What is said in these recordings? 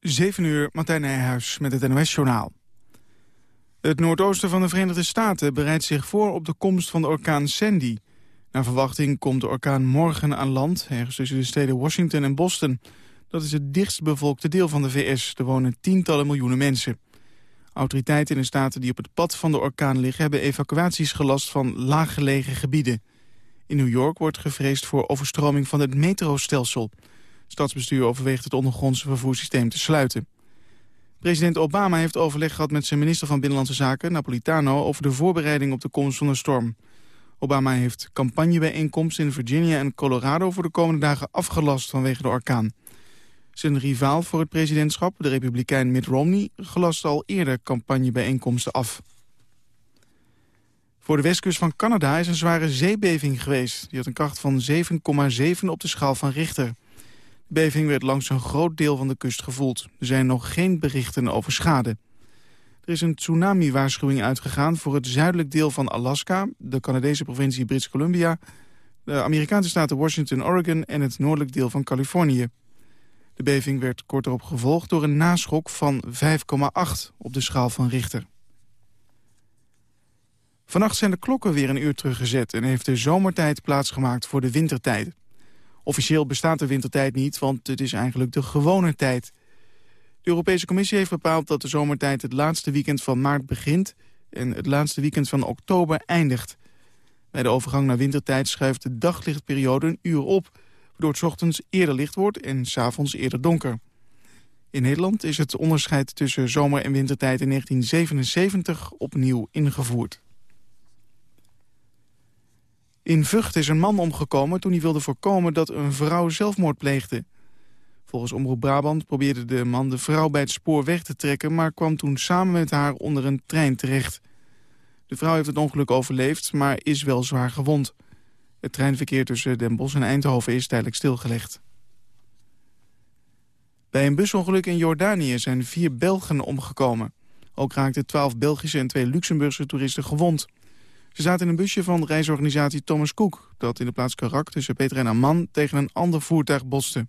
7 uur, Martijn Nijhuis met het NOS-journaal. Het noordoosten van de Verenigde Staten bereidt zich voor op de komst van de orkaan Sandy. Naar verwachting komt de orkaan morgen aan land, ergens tussen de steden Washington en Boston. Dat is het dichtst bevolkte deel van de VS. Er wonen tientallen miljoenen mensen. Autoriteiten in de staten die op het pad van de orkaan liggen... hebben evacuaties gelast van laaggelegen gebieden. In New York wordt gevreesd voor overstroming van het metrostelsel. Stadsbestuur overweegt het ondergrondse vervoerssysteem te sluiten. President Obama heeft overleg gehad met zijn minister van Binnenlandse Zaken, Napolitano, over de voorbereiding op de komst van de storm. Obama heeft campagnebijeenkomsten in Virginia en Colorado voor de komende dagen afgelast vanwege de orkaan. Zijn rivaal voor het presidentschap, de republikein Mitt Romney, gelast al eerder campagnebijeenkomsten af. Voor de westkust van Canada is een zware zeebeving geweest. Die had een kracht van 7,7 op de schaal van Richter beving werd langs een groot deel van de kust gevoeld. Er zijn nog geen berichten over schade. Er is een tsunami-waarschuwing uitgegaan voor het zuidelijk deel van Alaska... de Canadese provincie Brits Columbia... de Amerikaanse staten Washington, Oregon en het noordelijk deel van Californië. De beving werd kort erop gevolgd door een naschok van 5,8 op de schaal van Richter. Vannacht zijn de klokken weer een uur teruggezet... en heeft de zomertijd plaatsgemaakt voor de wintertijd. Officieel bestaat de wintertijd niet, want het is eigenlijk de gewone tijd. De Europese Commissie heeft bepaald dat de zomertijd het laatste weekend van maart begint... en het laatste weekend van oktober eindigt. Bij de overgang naar wintertijd schuift de daglichtperiode een uur op... waardoor het ochtends eerder licht wordt en s'avonds eerder donker. In Nederland is het onderscheid tussen zomer- en wintertijd in 1977 opnieuw ingevoerd. In Vught is een man omgekomen toen hij wilde voorkomen dat een vrouw zelfmoord pleegde. Volgens Omroep Brabant probeerde de man de vrouw bij het spoor weg te trekken... maar kwam toen samen met haar onder een trein terecht. De vrouw heeft het ongeluk overleefd, maar is wel zwaar gewond. Het treinverkeer tussen Den Bosch en Eindhoven is tijdelijk stilgelegd. Bij een busongeluk in Jordanië zijn vier Belgen omgekomen. Ook raakten twaalf Belgische en twee Luxemburgse toeristen gewond... Ze zaten in een busje van reisorganisatie Thomas Cook... dat in de plaats Karak tussen Peter en Amman tegen een ander voertuig botste.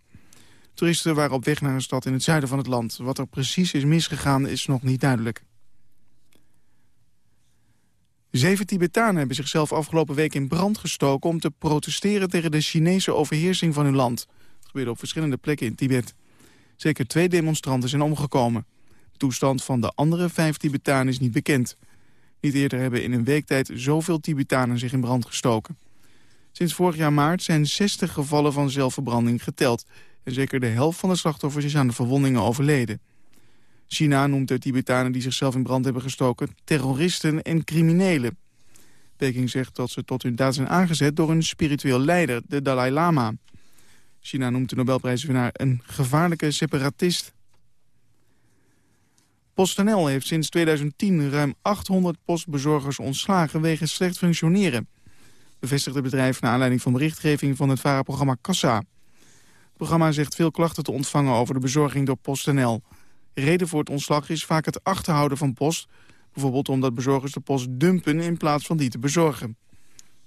Toeristen waren op weg naar een stad in het zuiden van het land. Wat er precies is misgegaan is nog niet duidelijk. Zeven Tibetanen hebben zichzelf afgelopen week in brand gestoken... om te protesteren tegen de Chinese overheersing van hun land. Het gebeurde op verschillende plekken in Tibet. Zeker twee demonstranten zijn omgekomen. De toestand van de andere vijf Tibetanen is niet bekend... Niet eerder hebben in een week tijd zoveel Tibetanen zich in brand gestoken. Sinds vorig jaar maart zijn 60 gevallen van zelfverbranding geteld. En zeker de helft van de slachtoffers is aan de verwondingen overleden. China noemt de Tibetanen die zichzelf in brand hebben gestoken terroristen en criminelen. Peking zegt dat ze tot hun daad zijn aangezet door een spiritueel leider, de Dalai Lama. China noemt de Nobelprijswinnaar een gevaarlijke separatist. PostNL heeft sinds 2010 ruim 800 postbezorgers ontslagen wegens slecht functioneren. Bevestigt het bedrijf naar aanleiding van berichtgeving van het VARA-programma Kassa. Het programma zegt veel klachten te ontvangen over de bezorging door PostNL. Reden voor het ontslag is vaak het achterhouden van post. Bijvoorbeeld omdat bezorgers de post dumpen in plaats van die te bezorgen.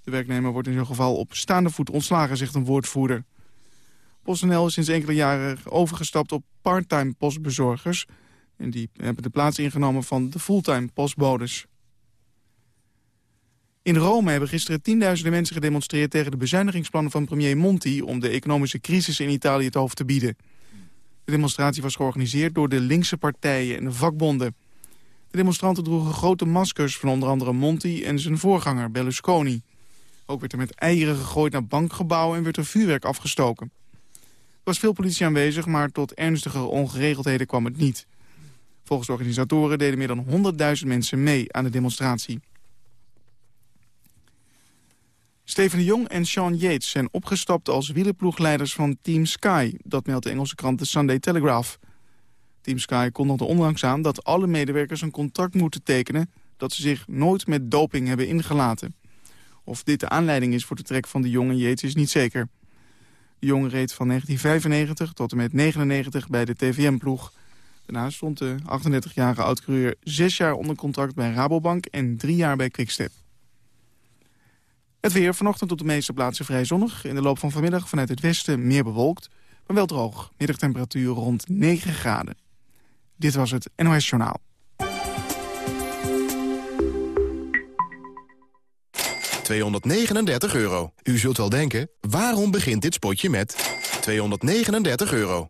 De werknemer wordt in zo'n geval op staande voet ontslagen, zegt een woordvoerder. PostNL is sinds enkele jaren overgestapt op parttime postbezorgers... En die hebben de plaats ingenomen van de fulltime postbodes. In Rome hebben gisteren tienduizenden mensen gedemonstreerd... tegen de bezuinigingsplannen van premier Monti... om de economische crisis in Italië het hoofd te bieden. De demonstratie was georganiseerd door de linkse partijen en de vakbonden. De demonstranten droegen grote maskers van onder andere Monti en zijn voorganger Berlusconi. Ook werd er met eieren gegooid naar bankgebouwen en werd er vuurwerk afgestoken. Er was veel politie aanwezig, maar tot ernstige ongeregeldheden kwam het niet. Volgens organisatoren deden meer dan 100.000 mensen mee aan de demonstratie. Steven de Jong en Sean Yates zijn opgestapt als wielerploegleiders van Team Sky. Dat meldt de Engelse krant The Sunday Telegraph. Team Sky kondigde onlangs aan dat alle medewerkers een contract moeten tekenen... dat ze zich nooit met doping hebben ingelaten. Of dit de aanleiding is voor de trek van de Jong en Yates is niet zeker. De Jong reed van 1995 tot en met 1999 bij de TVM-ploeg... Daarna stond de 38-jarige oud-coureur zes jaar onder contract bij Rabobank en drie jaar bij Quickstep. Het weer vanochtend op de meeste plaatsen vrij zonnig. In de loop van vanmiddag vanuit het westen meer bewolkt, maar wel droog. Middagtemperatuur rond 9 graden. Dit was het NOS Journaal. ...239 euro. U zult wel denken, waarom begint dit spotje met 239 euro?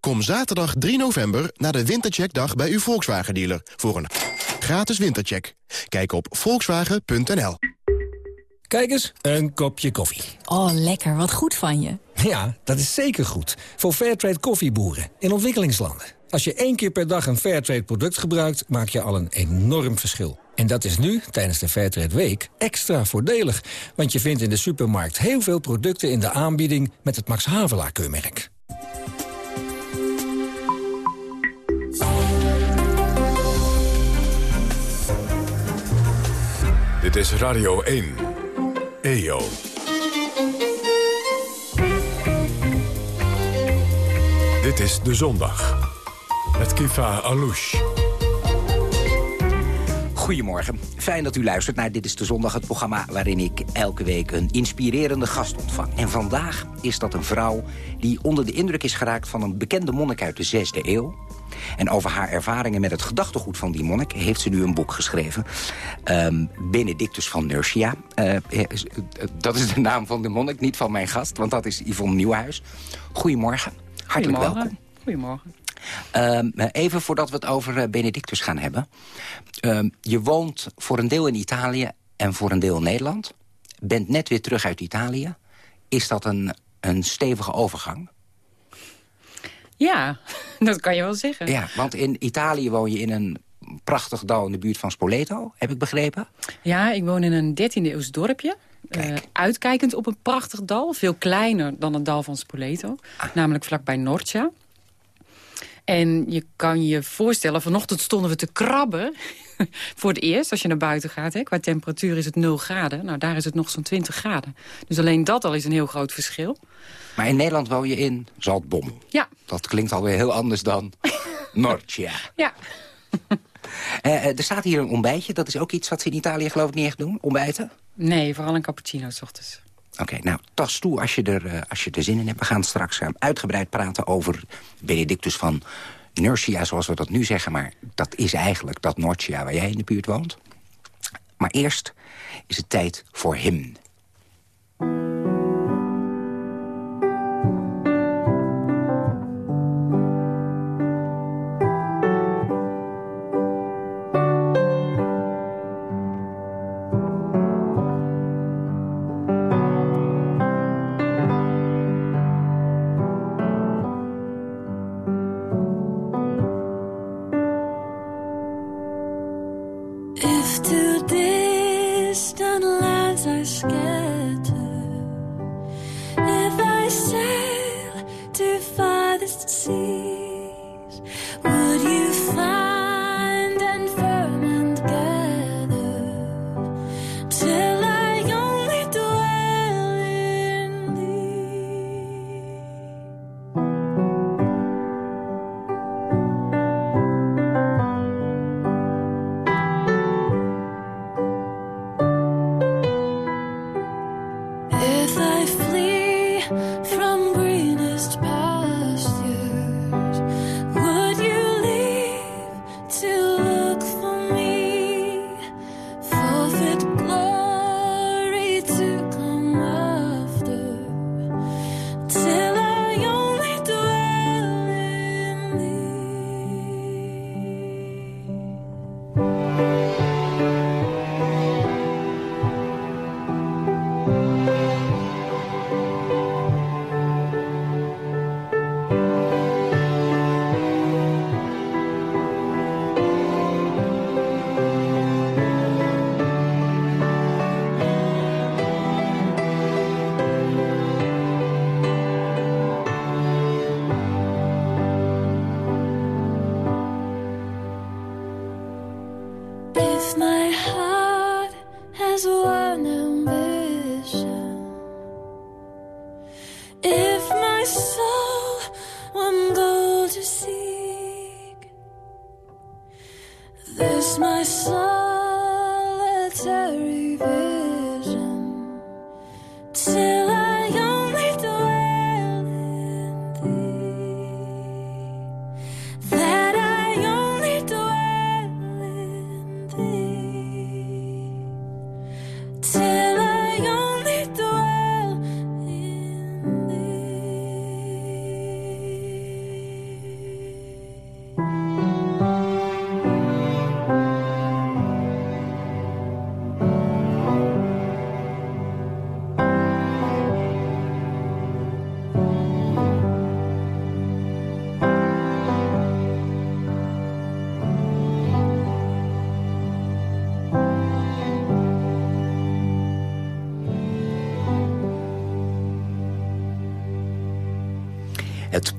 Kom zaterdag 3 november naar de Wintercheckdag bij uw Volkswagen-dealer... voor een gratis wintercheck. Kijk op volkswagen.nl. Kijk eens, een kopje koffie. Oh, lekker. Wat goed van je. Ja, dat is zeker goed. Voor Fairtrade koffieboeren in ontwikkelingslanden. Als je één keer per dag een Fairtrade product gebruikt... maak je al een enorm verschil. En dat is nu, tijdens de Fairtrade Week, extra voordelig. Want je vindt in de supermarkt heel veel producten in de aanbieding... met het Max Havelaar-keurmerk. Dit is Radio 1. EO. Dit is De Zondag. Met Kifa Alouche. Goedemorgen. Fijn dat u luistert naar Dit is de Zondag, het programma... waarin ik elke week een inspirerende gast ontvang. En vandaag is dat een vrouw die onder de indruk is geraakt... van een bekende monnik uit de 6e eeuw. En over haar ervaringen met het gedachtegoed van die monnik... heeft ze nu een boek geschreven. Um, Benedictus van Nursia. Uh, dat is de naam van de monnik, niet van mijn gast. Want dat is Yvonne Nieuwhuis. Goedemorgen. Hartelijk Goedemorgen. welkom. Goedemorgen. Um, even voordat we het over Benedictus gaan hebben. Um, je woont voor een deel in Italië en voor een deel in Nederland. Bent net weer terug uit Italië. Is dat een, een stevige overgang? Ja, dat kan je wel zeggen. Ja, want in Italië woon je in een prachtig dal in de buurt van Spoleto, heb ik begrepen. Ja, ik woon in een 13e eeuws dorpje. Uh, uitkijkend op een prachtig dal. Veel kleiner dan het dal van Spoleto. Ah. Namelijk vlakbij Norcia. En je kan je voorstellen, vanochtend stonden we te krabben. voor het eerst, als je naar buiten gaat. Hè. Qua temperatuur is het 0 graden. Nou, daar is het nog zo'n 20 graden. Dus alleen dat al is een heel groot verschil. Maar in Nederland woon je in Zaltbom. Ja. Dat klinkt alweer heel anders dan Norcia. Ja. Uh, er staat hier een ontbijtje. Dat is ook iets wat ze in Italië geloof ik niet echt doen. Ontbijten? Nee, vooral een cappuccino s ochtends. Oké, nou, tas toe als je, er, uh, als je er zin in hebt. We gaan straks uh, uitgebreid praten over Benedictus van Nurcia, zoals we dat nu zeggen. Maar dat is eigenlijk dat Norcia waar jij in de buurt woont. Maar eerst is het tijd voor hymn.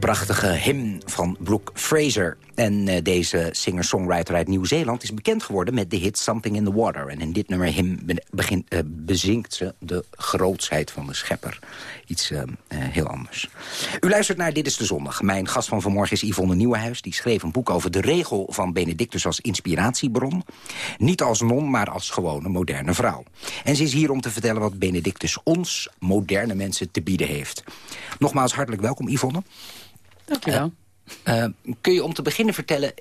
Prachtige hymn van Brooke Fraser. En eh, deze singer-songwriter uit Nieuw-Zeeland is bekend geworden met de hit Something in the Water. En in dit nummer hymn be- begint, eh, bezinkt ze de grootsheid van de schepper. Iets eh, heel anders. U luistert naar Dit is de Zondag. Mijn gast van vanmorgen is Yvonne Nieuwenhuis. Die schreef een boek over de regel van Benedictus als inspiratiebron. Niet als non, maar als gewone moderne vrouw. En ze is hier om te vertellen wat Benedictus ons, moderne mensen, te bieden heeft. Nogmaals hartelijk welkom, Yvonne. Dankjewel. Uh, kun je om te beginnen vertellen,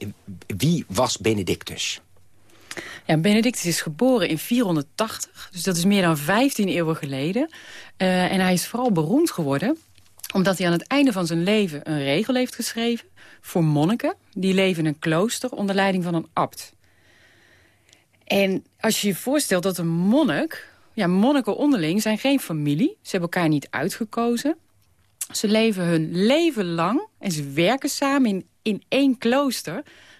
wie was Benedictus? Ja, Benedictus is geboren in 480, dus dat is meer dan 15 eeuwen geleden. Uh, en hij is vooral beroemd geworden omdat hij aan het einde van zijn leven een regel heeft geschreven... voor monniken, die leven in een klooster onder leiding van een abt. En als je je voorstelt dat een monnik... Ja, monniken onderling zijn geen familie, ze hebben elkaar niet uitgekozen... Ze leven hun leven lang en ze werken samen in, in één klooster.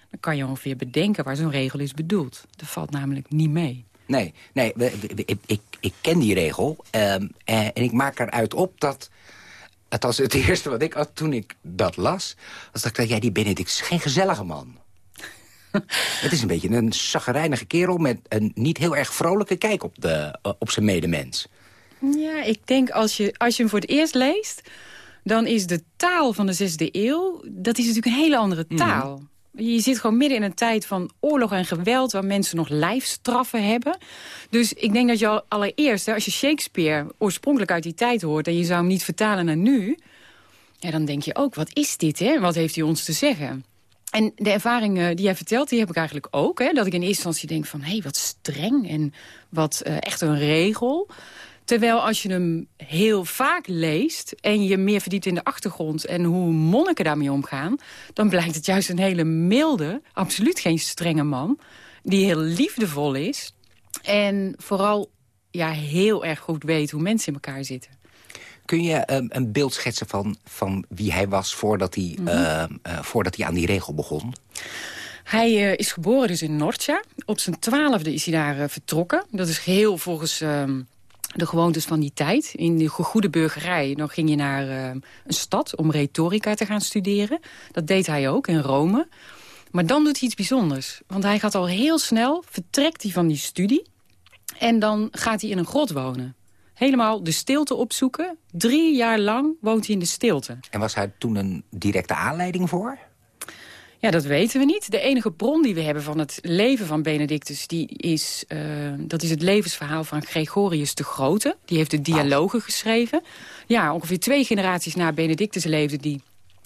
Dan kan je ongeveer bedenken waar zo'n regel is bedoeld. Dat valt namelijk niet mee. Nee, nee ik, ik, ik ken die regel. Um, en ik maak eruit op dat... Het was het eerste wat ik had toen ik dat las. Was dat ik dacht, ja, die Benedict is geen gezellige man. het is een beetje een zaggerijnige kerel... met een niet heel erg vrolijke kijk op, de, op zijn medemens. Ja, ik denk als je, als je hem voor het eerst leest dan is de taal van de zesde eeuw... dat is natuurlijk een hele andere taal. Mm. Je zit gewoon midden in een tijd van oorlog en geweld... waar mensen nog lijfstraffen hebben. Dus ik denk dat je allereerst, als je Shakespeare oorspronkelijk uit die tijd hoort... en je zou hem niet vertalen naar nu... Ja, dan denk je ook, wat is dit, hè? Wat heeft hij ons te zeggen? En de ervaringen die jij vertelt, die heb ik eigenlijk ook. Hè? Dat ik in eerste instantie denk van, hé, hey, wat streng en wat uh, echt een regel... Terwijl als je hem heel vaak leest en je meer verdiept in de achtergrond... en hoe monniken daarmee omgaan... dan blijkt het juist een hele milde, absoluut geen strenge man... die heel liefdevol is en vooral ja, heel erg goed weet hoe mensen in elkaar zitten. Kun je um, een beeld schetsen van, van wie hij was voordat hij, mm -hmm. uh, uh, voordat hij aan die regel begon? Hij uh, is geboren dus in Norcia. Op zijn twaalfde is hij daar vertrokken. Dat is geheel volgens de gewoontes van die tijd. In de goede burgerij dan ging je naar uh, een stad om retorica te gaan studeren. Dat deed hij ook in Rome. Maar dan doet hij iets bijzonders. Want hij gaat al heel snel, vertrekt hij van die studie... en dan gaat hij in een grot wonen. Helemaal de stilte opzoeken. Drie jaar lang woont hij in de stilte. En was hij toen een directe aanleiding voor? Ja, dat weten we niet. De enige bron die we hebben van het leven van Benedictus... Die is, uh, dat is het levensverhaal van Gregorius de Grote. Die heeft de dialogen geschreven. Ja, ongeveer twee generaties na Benedictus leefde die.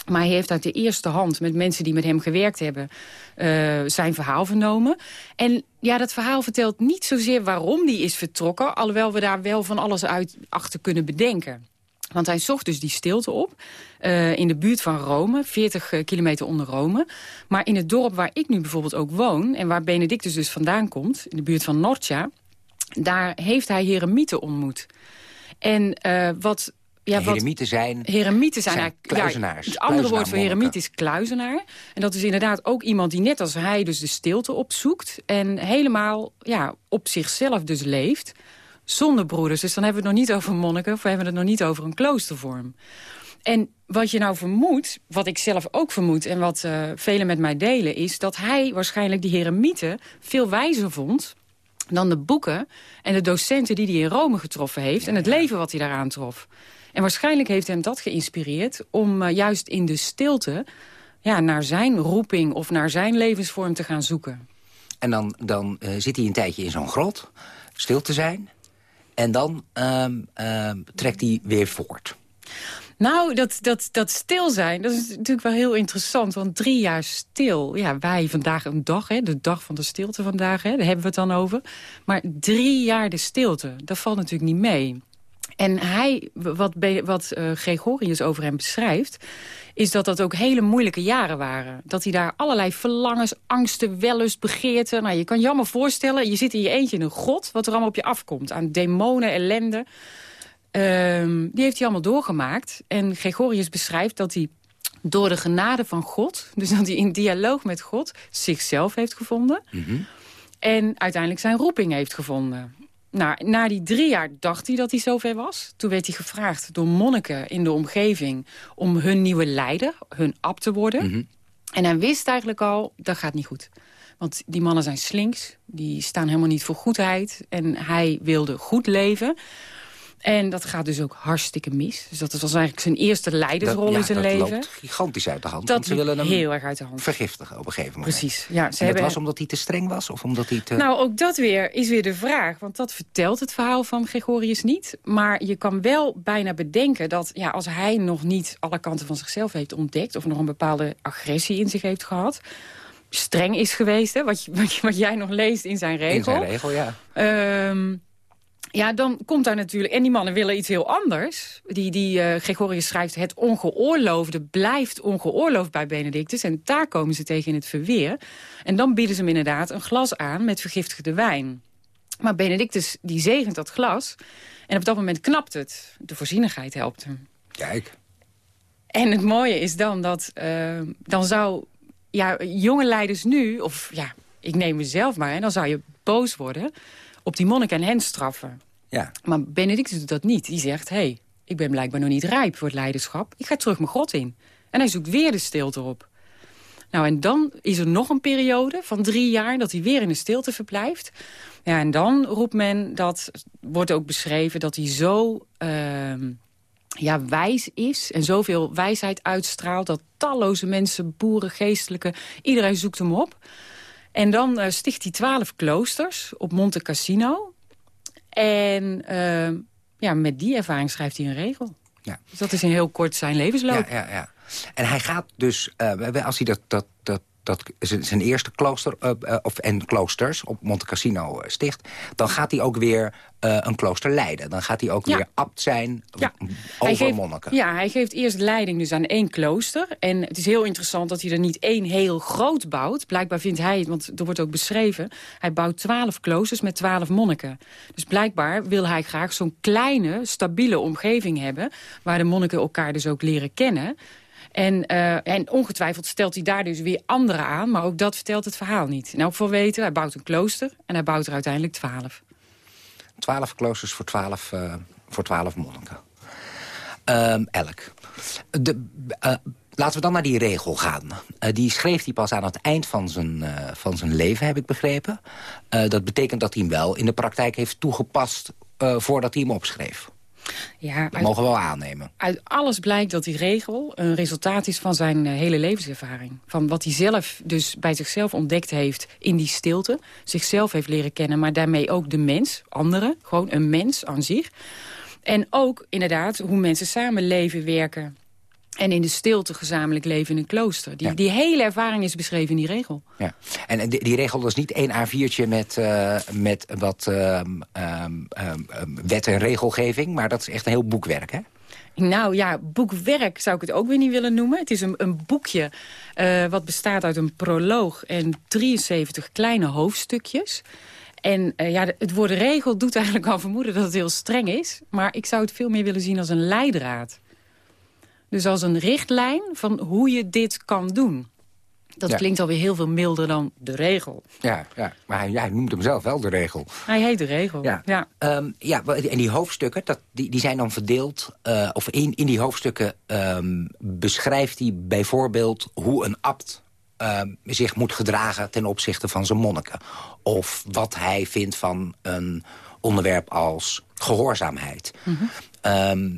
Maar hij heeft uit de eerste hand met mensen die met hem gewerkt hebben... Uh, zijn verhaal vernomen. En ja, dat verhaal vertelt niet zozeer waarom die is vertrokken... alhoewel we daar wel van alles uit achter kunnen bedenken. Want hij zocht dus die stilte op uh, in de buurt van Rome, 40 uh, kilometer onder Rome. Maar in het dorp waar ik nu bijvoorbeeld ook woon... en waar Benedictus dus vandaan komt, in de buurt van Norcia... daar heeft hij heremieten ontmoet. En uh, wat... Ja, heremieten zijn, heremieten zijn, zijn kluizenaars. Ja, het andere woord voor heremiet is kluizenaar. En dat is inderdaad ook iemand die net als hij dus de stilte opzoekt... en helemaal ja, op zichzelf dus leeft zonder broeders. Dus dan hebben we het nog niet over monniken... of we hebben het nog niet over een kloostervorm. En wat je nou vermoedt, wat ik zelf ook vermoed... en wat uh, velen met mij delen, is dat hij waarschijnlijk die heremieten... veel wijzer vond dan de boeken en de docenten die hij in Rome getroffen heeft... en het leven wat hij daaraan trof. En waarschijnlijk heeft hem dat geïnspireerd om uh, juist in de stilte... ja, naar zijn roeping of naar zijn levensvorm te gaan zoeken. En dan, dan eh, zit hij een tijdje in zo'n grot, stil te zijn. En dan ehm, ehm, trekt hij weer voort. Nou, dat, dat, dat stil zijn, dat is natuurlijk wel heel interessant. Want drie jaar stil, ja, wij vandaag een dag, hè, de dag van de stilte vandaag, hè, daar hebben we het dan over. Maar drie jaar de stilte, dat valt natuurlijk niet mee. En hij, wat, wat eh, Gregorius over hem beschrijft... is dat dat ook hele moeilijke jaren waren. Dat hij daar allerlei verlangens, angsten, wellust, begeerten... Nou, je kan je allemaal voorstellen, je zit in je eentje in een grot... wat er allemaal op je afkomt, aan demonen, ellende... Ehm, die heeft hij allemaal doorgemaakt. En Gregorius beschrijft dat hij door de genade van God... dus dat hij in dialoog met God zichzelf heeft gevonden... en uiteindelijk zijn roeping heeft gevonden. Nou, na die drie jaar dacht hij dat hij zover was. Toen werd hij gevraagd door monniken in de omgeving... om hun nieuwe leider, hun ab te worden. En hij wist eigenlijk al, dat gaat niet goed. Want die mannen zijn slinks, die staan helemaal niet voor goedheid. En hij wilde goed leven. En dat gaat dus ook hartstikke mis. Dus dat was eigenlijk zijn eerste leidersrol Dat- ja, in zijn dat leven. loopt gigantisch uit de hand. Dat ze willen hem heel erg uit de hand. vergiftigen op een gegeven moment. Precies. Ja, ze En dat hebben... was omdat hij te streng was? Of omdat hij te... Nou, ook dat weer is weer de vraag. Want dat vertelt het verhaal van Gregorius niet. Maar je kan wel bijna bedenken dat ja, als hij nog niet alle kanten van zichzelf heeft ontdekt... of nog een bepaalde agressie in zich heeft gehad... streng is geweest, hè, wat, je- wat, wat jij nog leest in zijn regel... in zijn regel, ja. Ehm, ja, dan komt daar natuurlijk... En die mannen willen iets heel anders. Die, die eh, Gregorius schrijft... het ongeoorloofde blijft ongeoorloofd bij Benedictus. En daar komen ze tegen in het verweer. En dan bieden ze hem inderdaad een glas aan met vergiftigde wijn. Maar Benedictus die zegent dat glas. En op dat moment knapt het. De voorzienigheid helpt hem. Kijk. En het mooie is dan dat... eh, dan zou ja, jonge leiders nu... Of ja, ik neem mezelf maar... En dan zou je boos worden op die monnik en hen straffen. Ja. Maar Benedictus doet dat niet. Die zegt, hé, hey, ik ben blijkbaar nog niet rijp voor het leiderschap. Ik ga terug mijn grot in. En hij zoekt weer de stilte op. Nou, en dan is er nog een periode van drie jaar... dat hij weer in de stilte verblijft. Ja, en dan roept men, dat wordt ook beschreven... dat hij zo ehm, ja, wijs is en zoveel wijsheid uitstraalt... dat talloze mensen, boeren, geestelijken, iedereen zoekt hem op. En dan eh, sticht hij twaalf kloosters op Monte Cassino. En eh, ja, met die ervaring schrijft hij een regel. Ja. Dus dat is in heel kort zijn levensloop. Ja, ja, ja. En hij gaat dus, eh, als hij dat, dat, dat, dat zijn zijn eerste klooster eh, eh, of, en kloosters op Monte Cassino eh, sticht... dan gaat hij ook weer een klooster leiden. Dan gaat hij ook Ja. weer abt zijn Ja. over Hij geeft, monniken. Ja, hij geeft eerst leiding dus aan één klooster. En het is heel interessant dat hij er niet één heel groot bouwt. Blijkbaar vindt hij, want er wordt ook beschreven... hij bouwt twaalf kloosters met twaalf monniken. Dus blijkbaar wil hij graag zo'n kleine, stabiele omgeving hebben... waar de monniken elkaar dus ook leren kennen... En, eh, en ongetwijfeld stelt hij daar dus weer anderen aan... maar ook dat vertelt het verhaal niet. In elk geval weten, hij bouwt een klooster... en hij bouwt er uiteindelijk twaalf. Twaalf kloosters voor twaalf, eh, voor twaalf monniken. Ehm, elk. De, eh, laten we dan naar die regel gaan. Die schreef hij pas aan het eind van zijn, van zijn leven, heb ik begrepen. Dat betekent dat hij hem wel in de praktijk heeft toegepast... voordat hij hem opschreef. Ja, Dat mogen we wel aannemen. Uit alles blijkt dat die regel een resultaat is van zijn eh, hele levenservaring. Van wat hij zelf dus bij zichzelf ontdekt heeft in die stilte. Zichzelf heeft leren kennen, maar daarmee ook de mens, anderen. Gewoon een mens aan zich. En ook inderdaad hoe mensen samen leven, werken. En in de stilte gezamenlijk leven in een klooster. Die, Ja. die hele ervaring is beschreven in die regel. Ja. En die, die regel is niet één A4'tje met, eh, met wat ehm, ehm, ehm, wet en regelgeving... maar dat is echt een heel boekwerk, hè? Nou ja, boekwerk zou ik het ook weer niet willen noemen. Het is een, een boekje eh, wat bestaat uit een proloog en 73 kleine hoofdstukjes. En eh, ja, het woord regel doet eigenlijk al vermoeden dat het heel streng is. Maar ik zou het veel meer willen zien als een leidraad. Dus als een richtlijn van hoe je dit kan doen. Dat Ja. klinkt alweer heel veel milder dan de regel. Ja, ja. maar hij, noemt hem zelf wel de regel. Hij heet de regel. Ja. ja. Ehm, ja, en die hoofdstukken, dat, die, die zijn dan verdeeld... eh, of in, in die hoofdstukken ehm, beschrijft hij bijvoorbeeld hoe een abt... ehm, zich moet gedragen ten opzichte van zijn monniken. Of wat hij vindt van een onderwerp als gehoorzaamheid. Ehm,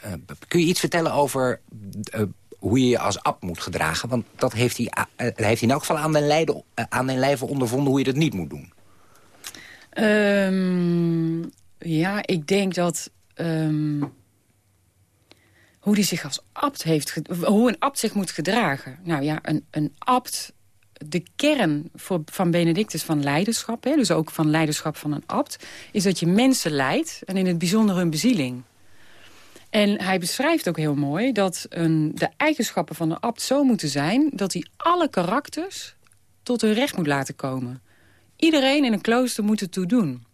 eh, kun je iets vertellen over... eh, hoe je je als abt moet gedragen. Want dat heeft hij, eh, heeft hij in elk geval aan den, lijden, aan den lijve ondervonden hoe je dat niet moet doen. Ehm, ja, ik denk dat... ehm, hoe die zich als abt heeft... Hoe een abt zich moet gedragen. Nou ja, een, een abt... De kern voor, van Benedictus van leiderschap... Hè, dus ook van leiderschap van een abt... is dat je mensen leidt en in het bijzonder hun bezieling. En hij beschrijft ook heel mooi dat een, de eigenschappen van een abt zo moeten zijn... dat hij alle karakters tot hun recht moet laten komen. Iedereen in een klooster moet het toe doen.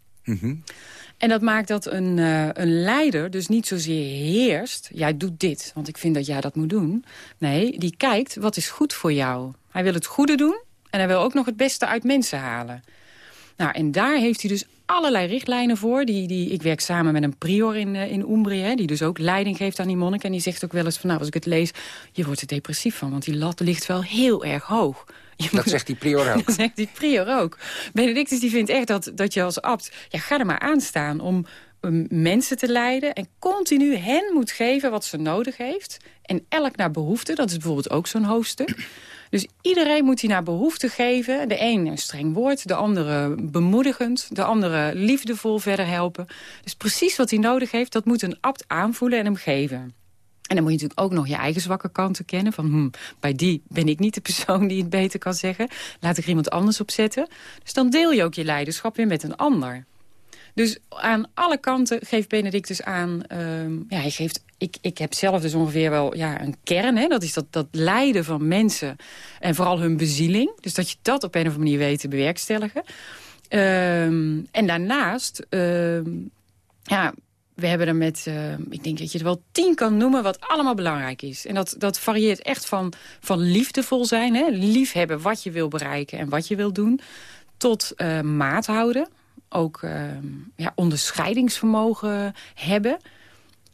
En dat maakt dat een, eh, een leider dus niet zozeer heerst... jij doet dit, want ik vind dat jij dat moet doen. Nee, die kijkt, wat is goed voor jou? Hij wil het goede doen en hij wil ook nog het beste uit mensen halen. Nou, en daar heeft hij dus allerlei richtlijnen voor. Die, die, ik werk samen met een prior in, eh, in Umbrië... Die dus ook leiding geeft aan die monniken. En die zegt ook wel eens van, nou, als ik het lees... je wordt er depressief van, want die lat ligt wel heel erg hoog. Je Dat moet- zegt die prior ook. dat zegt die prior ook. Benedictus die vindt echt dat, dat je als abt... Ja, ga er maar aan staan om um, mensen te leiden... en continu hen moet geven wat ze nodig heeft. En elk naar behoefte, dat is bijvoorbeeld ook zo'n hoofdstuk. Dus iedereen moet hij naar behoefte geven. De een een streng woord, de andere bemoedigend... de andere liefdevol verder helpen. Dus precies wat hij nodig heeft, dat moet een abt aanvoelen en hem geven. En dan moet je natuurlijk ook nog je eigen zwakke kanten kennen. Van, hm, bij die ben ik niet de persoon die het beter kan zeggen. Laat ik er iemand anders op zetten. Dus dan deel je ook je leiderschap weer met een ander. Dus aan alle kanten geeft Benedictus aan... ehm, ja, hij geeft, ik, ik heb zelf dus ongeveer wel ja, een kern. Hè? Dat is dat, dat lijden van mensen en vooral hun bezieling. Dus dat je dat op een of andere manier weet te bewerkstelligen. Ehm, en daarnaast... ehm, ja, we hebben er met, ik denk dat je er wel tien kan noemen wat allemaal belangrijk is. En dat, dat varieert echt van, van liefdevol zijn, hè? liefhebben wat je wil bereiken en wat je wil doen, tot eh, maat houden. Ook eh, ja, onderscheidingsvermogen hebben.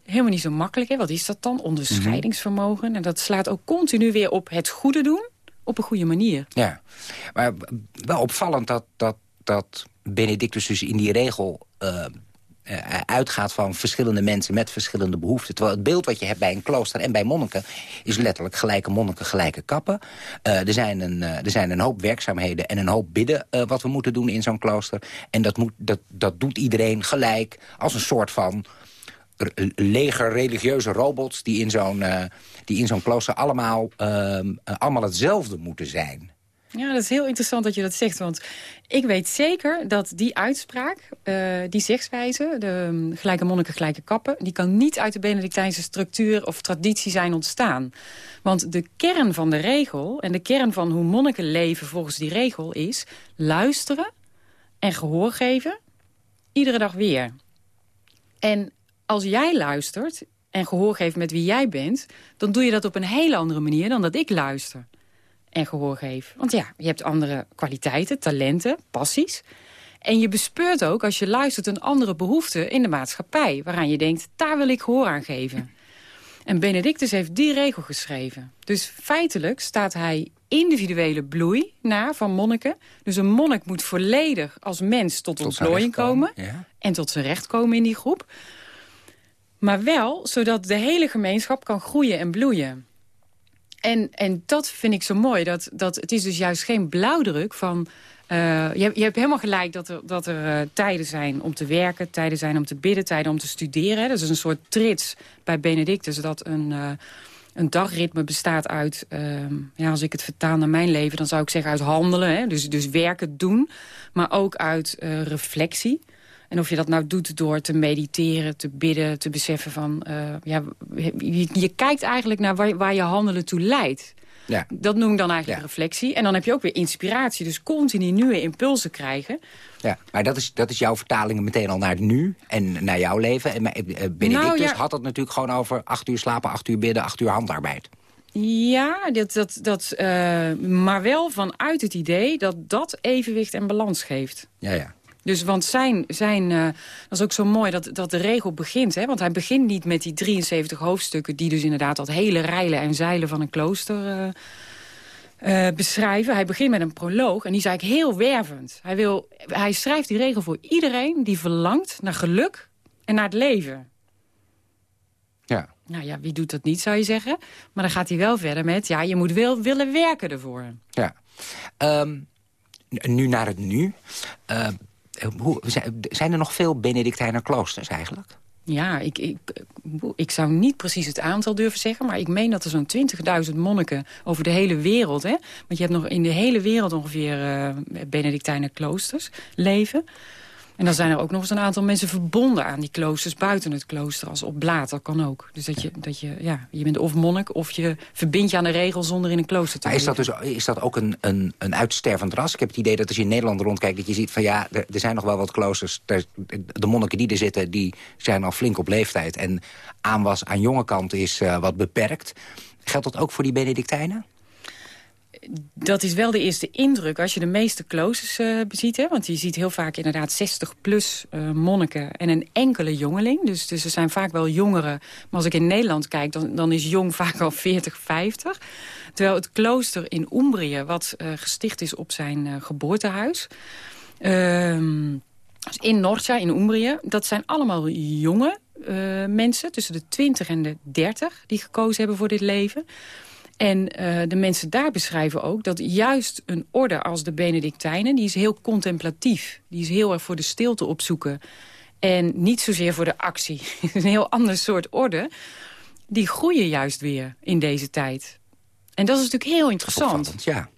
Helemaal niet zo makkelijk, hè? wat is dat dan? Onderscheidingsvermogen. En dat slaat ook continu weer op het goede doen op een goede manier. Ja, maar wel opvallend dat, dat, dat Benedictus dus in die regel... eh, eh, uitgaat van verschillende mensen met verschillende behoeften. Terwijl het beeld wat je hebt bij een klooster en bij monniken... is letterlijk gelijke monniken, gelijke kappen. Eh, er, zijn een, eh, er zijn een hoop werkzaamheden en een hoop bidden... eh, wat we moeten doen in zo'n klooster. En dat, moet, dat, dat doet iedereen gelijk als een soort van leger religieuze robots... die in zo'n eh, in zo'n klooster allemaal, ehm, eh, allemaal hetzelfde moeten zijn. Ja, dat is heel interessant dat je dat zegt. Want ik weet zeker dat die uitspraak, eh, die zegswijze... de um, gelijke monniken, gelijke kappen... die kan niet uit de Benedictijnse structuur of traditie zijn ontstaan. Want de kern van de regel en de kern van hoe monniken leven volgens die regel is... luisteren en gehoor geven, iedere dag weer. En als jij luistert en gehoor geeft met wie jij bent... dan doe je dat op een hele andere manier dan dat ik luister en gehoor geef. Want ja, je hebt andere kwaliteiten, talenten, passies. En je bespeurt ook, als je luistert, een andere behoefte in de maatschappij... waaraan je denkt, daar wil ik gehoor aan geven. En Benedictus heeft die regel geschreven. Dus feitelijk staat hij individuele bloei na van monniken. Dus een monnik moet volledig als mens tot, zijn ontplooiing komen, komen... ja. en tot zijn recht komen in die groep. Maar wel zodat de hele gemeenschap kan groeien en bloeien. En, en dat vind ik zo mooi. Dat, dat het is dus juist geen blauwdruk van... eh, je, je hebt helemaal gelijk dat er, dat er eh, tijden zijn om te werken... tijden zijn om te bidden, tijden om te studeren. Dat is een soort trits bij Benedictus... dat een, eh, een dagritme bestaat uit... ehm, ja, als ik het vertaal naar mijn leven... dan zou ik zeggen uit handelen. Hè. Dus, dus werken, doen. Maar ook uit reflectie. En of je dat nou doet door te mediteren, te bidden, te beseffen van... eh, ja, je, je kijkt eigenlijk naar waar, waar je handelen toe leidt. Ja. Dat noem ik dan eigenlijk Ja. reflectie. En dan heb je ook weer inspiratie. Dus continu nieuwe impulsen krijgen. Ja, maar dat is, dat is jouw vertaling meteen al naar het nu en naar jouw leven. En eh, Benedictus Nou, ja. had het natuurlijk gewoon over acht uur slapen, acht uur bidden, acht uur handarbeid. Ja, dat, dat, dat, eh, maar wel vanuit het idee dat dat evenwicht en balans geeft. Ja, ja. Dus want zijn, zijn eh, dat is ook zo mooi dat, dat de regel begint. Hè? Want hij begint niet met die 73 hoofdstukken... die dus inderdaad dat hele reilen en zeilen van een klooster eh, eh, beschrijven. Hij begint met een proloog en die is eigenlijk heel wervend. Hij, wil, hij schrijft die regel voor iedereen die verlangt naar geluk en naar het leven. ja. Nou ja, wie doet dat niet, zou je zeggen. Maar dan gaat hij wel verder met... ja, je moet wel willen werken ervoor. Ja. Ehm, nu naar het nu. Uh, hoe, zijn er nog veel Benedictijner kloosters eigenlijk? Ja, ik, ik, ik zou niet precies het aantal durven zeggen... maar ik meen dat er zo'n 20.000 monniken over de hele wereld... Hè, want je hebt nog in de hele wereld ongeveer uh, Benedictijner kloosters leven... En dan zijn er ook nog eens een aantal mensen verbonden aan die kloosters buiten het klooster als oblaat. Dat kan ook. Dus dat je, dat je, ja, je bent of monnik of je verbindt je aan de regels zonder in een klooster te maar is dat, dus, is dat ook een, een, een uitstervend ras? Ik heb het idee dat als je in Nederland rondkijkt... dat je ziet van ja, er, er zijn nog wel wat kloosters. de monniken die er zitten, die zijn al flink op leeftijd. En aanwas aan jonge kant is uh, wat beperkt. Geldt dat ook voor die Benedictijnen? Dat is wel de eerste indruk als je de meeste kloosters uh, beziet. Hè? Want je ziet heel vaak inderdaad 60-plus uh, eh, monniken en een enkele jongeling. Dus, dus er zijn vaak wel jongeren. Maar als ik in Nederland kijk, dan, dan is jong vaak al 40, 50. Terwijl het klooster in Umbrië, wat uh, gesticht is op zijn geboortehuis... Ehm, dus in Norcia, in Umbrië, dat zijn allemaal jonge mensen... tussen de 20 en de 30 die gekozen hebben voor dit leven... En uh, de mensen daar beschrijven ook dat juist een orde als de Benedictijnen... die is heel contemplatief. Die is heel erg voor de stilte opzoeken. En niet zozeer voor de actie. een heel ander soort orde. Die groeien juist weer in deze tijd. En dat is natuurlijk heel interessant. ja.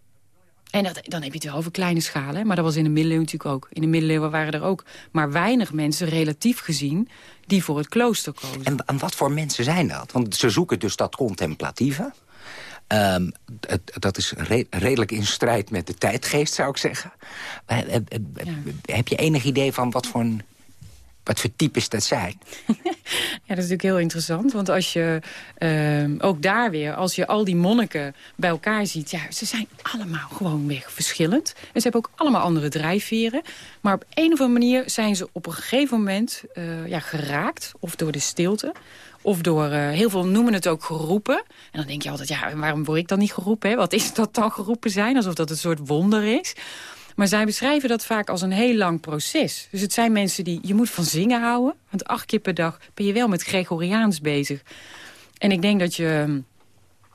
En dat, dan heb je het wel over kleine schalen. Maar dat was in de middeleeuwen natuurlijk ook. In de middeleeuwen waren er ook maar weinig mensen, relatief gezien... die voor het klooster kozen. En, en wat voor mensen zijn dat? Want ze zoeken dus dat contemplatieve... Um, dat is redelijk in strijd met de tijdgeest, zou ik zeggen. Uh, Heb je enig idee van wat voor, wat voor types dat zijn? ja, dat is natuurlijk heel interessant. Want als je uh, ook daar weer, als je al die monniken bij elkaar ziet... ja, ze zijn allemaal gewoon weer verschillend. En ze hebben ook allemaal andere drijfveren. Maar op een of andere manier zijn ze op een gegeven moment ja, geraakt. Of door de stilte of door, uh, heel veel noemen het ook geroepen. En dan denk je altijd, ja, waarom word ik dan niet geroepen? Wat is dat dan geroepen zijn? Alsof dat een soort wonder is. Maar zij beschrijven dat vaak als een heel lang proces. Dus het zijn mensen die, je moet van zingen houden. Want acht keer per dag ben je wel met Gregoriaans bezig. En ik denk dat je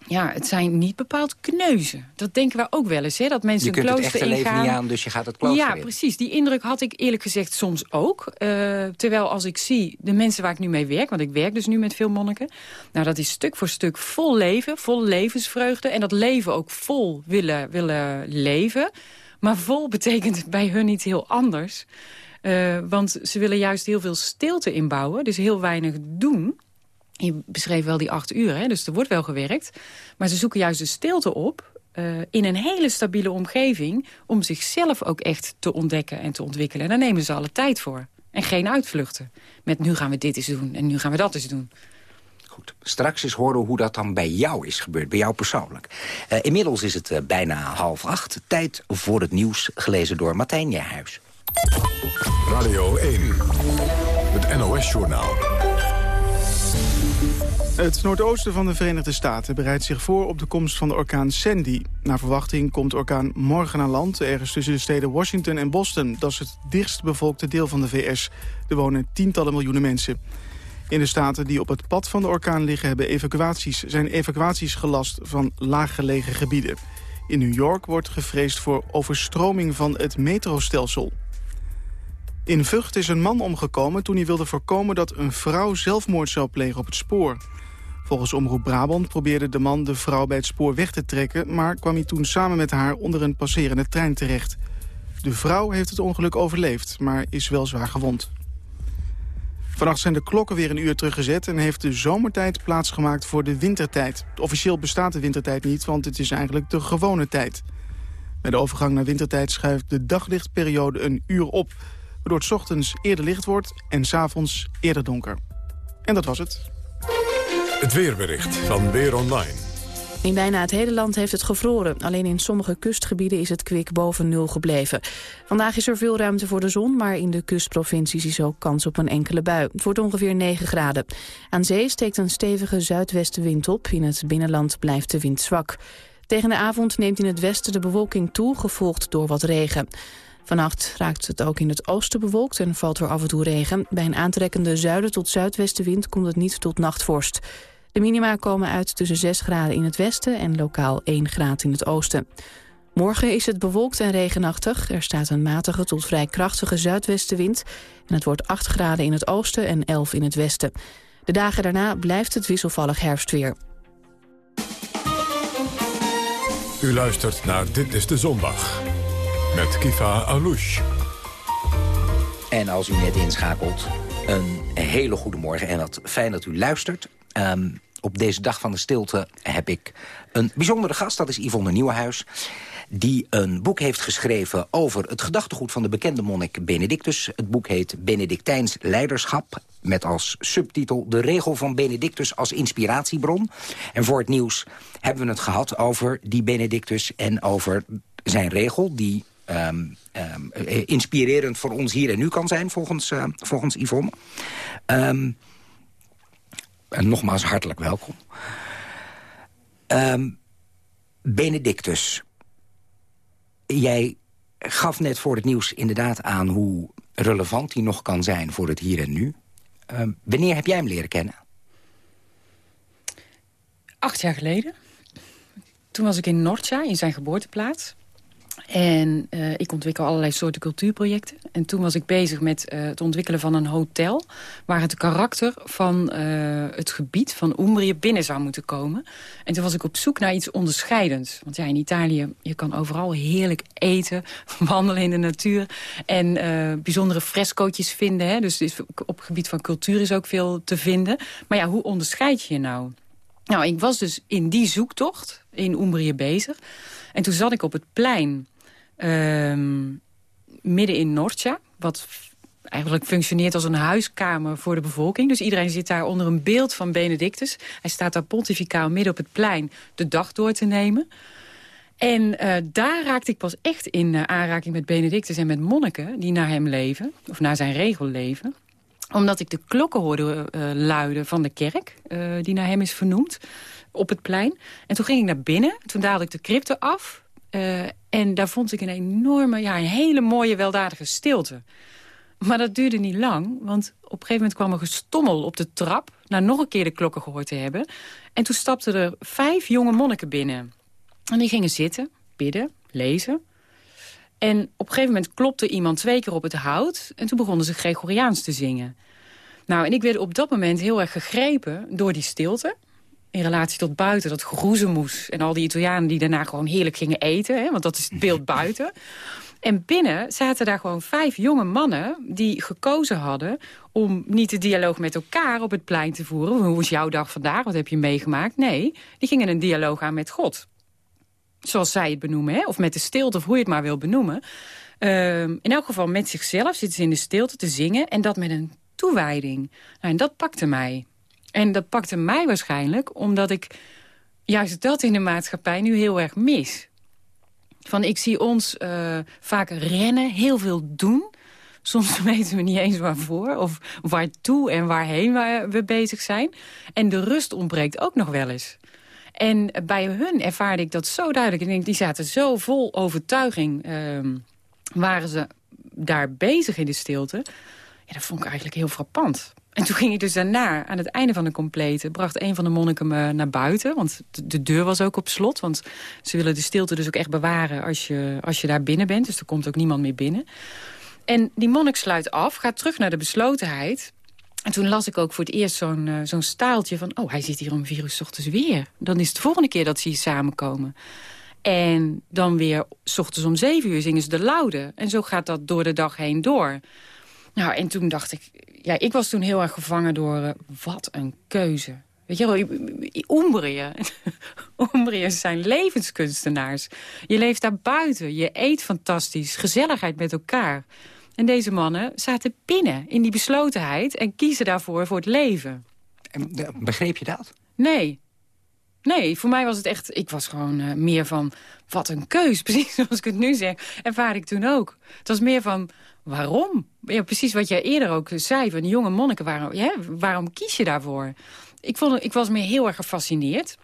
ja, het zijn niet bepaald kneuzen. Dat denken we ook wel eens, hè? Dat mensen een klooster ingaan. Je kunt het echte leven niet aan, dus je gaat het klooster Ja, precies. Die indruk had ik eerlijk gezegd soms ook. Uh, terwijl als ik zie, de mensen waar ik nu mee werk... want ik werk dus nu met veel monniken... nou, dat is stuk voor stuk vol leven, vol levensvreugde... en dat leven ook vol willen, willen leven. Maar vol betekent bij hun iets heel anders... Uh, want ze willen juist heel veel stilte inbouwen, dus heel weinig doen... Je beschreef wel die acht uur, hè? dus er wordt wel gewerkt. Maar ze zoeken juist de stilte op uh, in een hele stabiele omgeving... om zichzelf ook echt te ontdekken en te ontwikkelen. En daar nemen ze alle tijd voor. En geen uitvluchten. Met nu gaan we dit eens doen en nu gaan we dat eens doen. Goed. Straks eens horen hoe dat dan bij jou is gebeurd, bij jou persoonlijk. Uh, inmiddels is het uh, bijna half acht. Tijd voor het nieuws, gelezen door Martijn Nijhuis. Radio 1, het NOS-journaal. Het noordoosten van de Verenigde Staten bereidt zich voor op de komst van de orkaan Sandy. Naar verwachting komt de orkaan morgen aan land, ergens tussen de steden Washington en Boston. Dat is het dichtst bevolkte deel van de VS. Er wonen tientallen miljoenen mensen. In de staten die op het pad van de orkaan liggen hebben evacuaties, zijn evacuaties gelast van laaggelegen gebieden. In New York wordt gevreesd voor overstroming van het metrostelsel. In Vught is een man omgekomen toen hij wilde voorkomen dat een vrouw zelfmoord zou plegen op het spoor. Volgens Omroep Brabant probeerde de man de vrouw bij het spoor weg te trekken... maar kwam hij toen samen met haar onder een passerende trein terecht. De vrouw heeft het ongeluk overleefd, maar is wel zwaar gewond. Vannacht zijn de klokken weer een uur teruggezet... en heeft de zomertijd plaatsgemaakt voor de wintertijd. Officieel bestaat de wintertijd niet, want het is eigenlijk de gewone tijd. Bij de overgang naar wintertijd schuift de daglichtperiode een uur op... waardoor het ochtends eerder licht wordt en s'avonds eerder donker. En dat was het. Het weerbericht van Weer Online. In bijna het hele land heeft het gevroren. Alleen in sommige kustgebieden is het kwik boven nul gebleven. Vandaag is er veel ruimte voor de zon, maar in de kustprovincies is ook kans op een enkele bui. Het wordt ongeveer 9 graden. Aan zee steekt een stevige zuidwestenwind op. In het binnenland blijft de wind zwak. Tegen de avond neemt in het westen de bewolking toe, gevolgd door wat regen. Vannacht raakt het ook in het oosten bewolkt en valt er af en toe regen. Bij een aantrekkende zuiden tot zuidwestenwind komt het niet tot nachtvorst. De minima komen uit tussen 6 graden in het westen en lokaal 1 graad in het oosten. Morgen is het bewolkt en regenachtig. Er staat een matige tot vrij krachtige zuidwestenwind. En het wordt 8 graden in het oosten en 11 in het westen. De dagen daarna blijft het wisselvallig herfstweer. U luistert naar Dit is de Zondag. Met Kifa Alouche. En als u net inschakelt, een hele goede morgen. En wat fijn dat u luistert. Ehm, op deze dag van de stilte heb ik een bijzondere gast. Dat is Yvonne Nieuwenhuis. Die een boek heeft geschreven over het gedachtegoed van de bekende monnik Benedictus. Het boek heet Benedictijns Leiderschap. Met als subtitel De regel van Benedictus als inspiratiebron. En voor het nieuws hebben we het gehad over die Benedictus en over zijn regel... die ehm, ehm, eh, inspirerend voor ons hier en nu kan zijn, volgens, eh, volgens Yvonne. Ehm, en nogmaals hartelijk welkom. Benedictus, jij gaf net voor het nieuws inderdaad aan... hoe relevant hij nog kan zijn voor het hier en nu. Wanneer heb jij hem leren kennen? Acht jaar geleden. Toen was ik in Norcia, in zijn geboorteplaats. En uh, ik ontwikkel allerlei soorten cultuurprojecten. En toen was ik bezig met uh, het ontwikkelen van een hotel... waar het karakter van uh, het gebied van Umbrië binnen zou moeten komen. En toen was ik op zoek naar iets onderscheidends. Want ja, in Italië, je kan overal heerlijk eten, wandelen in de natuur... en bijzondere frescootjes vinden. Hè? Dus op het gebied van cultuur is ook veel te vinden. Maar ja, hoe onderscheid je je nou? Nou, ik was dus in die zoektocht in Umbrië bezig... En toen zat ik op het plein midden in Norcia... wat eigenlijk functioneert als een huiskamer voor de bevolking. Dus iedereen zit daar onder een beeld van Benedictus. Hij staat daar pontificaal midden op het plein de dag door te nemen. En uh, daar raakte ik pas echt in uh, aanraking met Benedictus en met monniken... die naar hem leven, of naar zijn regel leven omdat ik de klokken hoorde uh, luiden van de kerk, die naar hem is vernoemd op het plein. En toen ging ik naar binnen. Toen daalde ik de crypte af. Uh, en daar vond ik een enorme, ja, een hele mooie, weldadige stilte. Maar dat duurde niet lang, want op een gegeven moment kwam er gestommel op de trap... na nog een keer de klokken gehoord te hebben. En toen stapten er vijf jonge monniken binnen. En die gingen zitten, bidden, lezen. En op een gegeven moment klopte iemand twee keer op het hout... en toen begonnen ze Gregoriaans te zingen. Nou, en ik werd op dat moment heel erg gegrepen door die stilte in relatie tot buiten, dat groezemoes. En al die Italianen die daarna gewoon heerlijk gingen eten. Hè, want dat is het beeld buiten. En binnen zaten daar gewoon vijf jonge mannen die gekozen hadden... om niet de dialoog met elkaar op het plein te voeren. Hoe was jouw dag vandaag? Wat heb je meegemaakt? Nee, die gingen een dialoog aan met God. Zoals zij het benoemen, hè? of met de stilte, of hoe je het maar wil benoemen. Uh, in elk geval met zichzelf zitten ze in de stilte te zingen... en dat met een toewijding. Nou, en dat pakte mij. En dat pakte mij waarschijnlijk omdat ik juist dat in de maatschappij nu heel erg mis. Van ik zie ons uh, vaak rennen, heel veel doen. Soms weten we niet eens waarvoor of waartoe en waarheen we bezig zijn. En de rust ontbreekt ook nog wel eens. En bij hun ervaarde ik dat zo duidelijk. Ik denk, die zaten zo vol overtuiging. Uh, waren ze daar bezig in de stilte. Ja, dat vond ik eigenlijk heel frappant. En toen ging ik dus daarna, aan het einde van de complete... bracht een van de monniken me naar buiten. Want de, deur was ook op slot. Want ze willen de stilte dus ook echt bewaren als je, als je daar binnen bent. Dus er komt ook niemand meer binnen. En die monnik sluit af, gaat terug naar de beslotenheid. En toen las ik ook voor het eerst zo'n uh, zo'n staaltje van... oh, hij zit hier om vier uur ochtends weer. Dan is het de volgende keer dat ze hier samenkomen. En dan weer ochtends om zeven uur zingen ze de laude. En zo gaat dat door de dag heen door. Nou, en toen dacht ik... Ja, ik was toen heel erg gevangen door... Uh, wat een keuze. Weet je wel, Umbrië. Umbriërs zijn levenskunstenaars. Je leeft daar buiten, je eet fantastisch, gezelligheid met elkaar. En deze mannen zaten binnen in die beslotenheid... en kiezen daarvoor voor het leven. En, begreep je dat? Nee. Nee, voor mij was het echt... Ik was gewoon uh, meer van, wat een keus. Precies zoals ik het nu zeg, ervaar ik toen ook. Het was meer van, waarom? Ja, precies wat jij eerder ook zei, van die jonge monniken. Waarom, ja, waarom kies je daarvoor? Ik, vond, ik was me heel erg gefascineerd.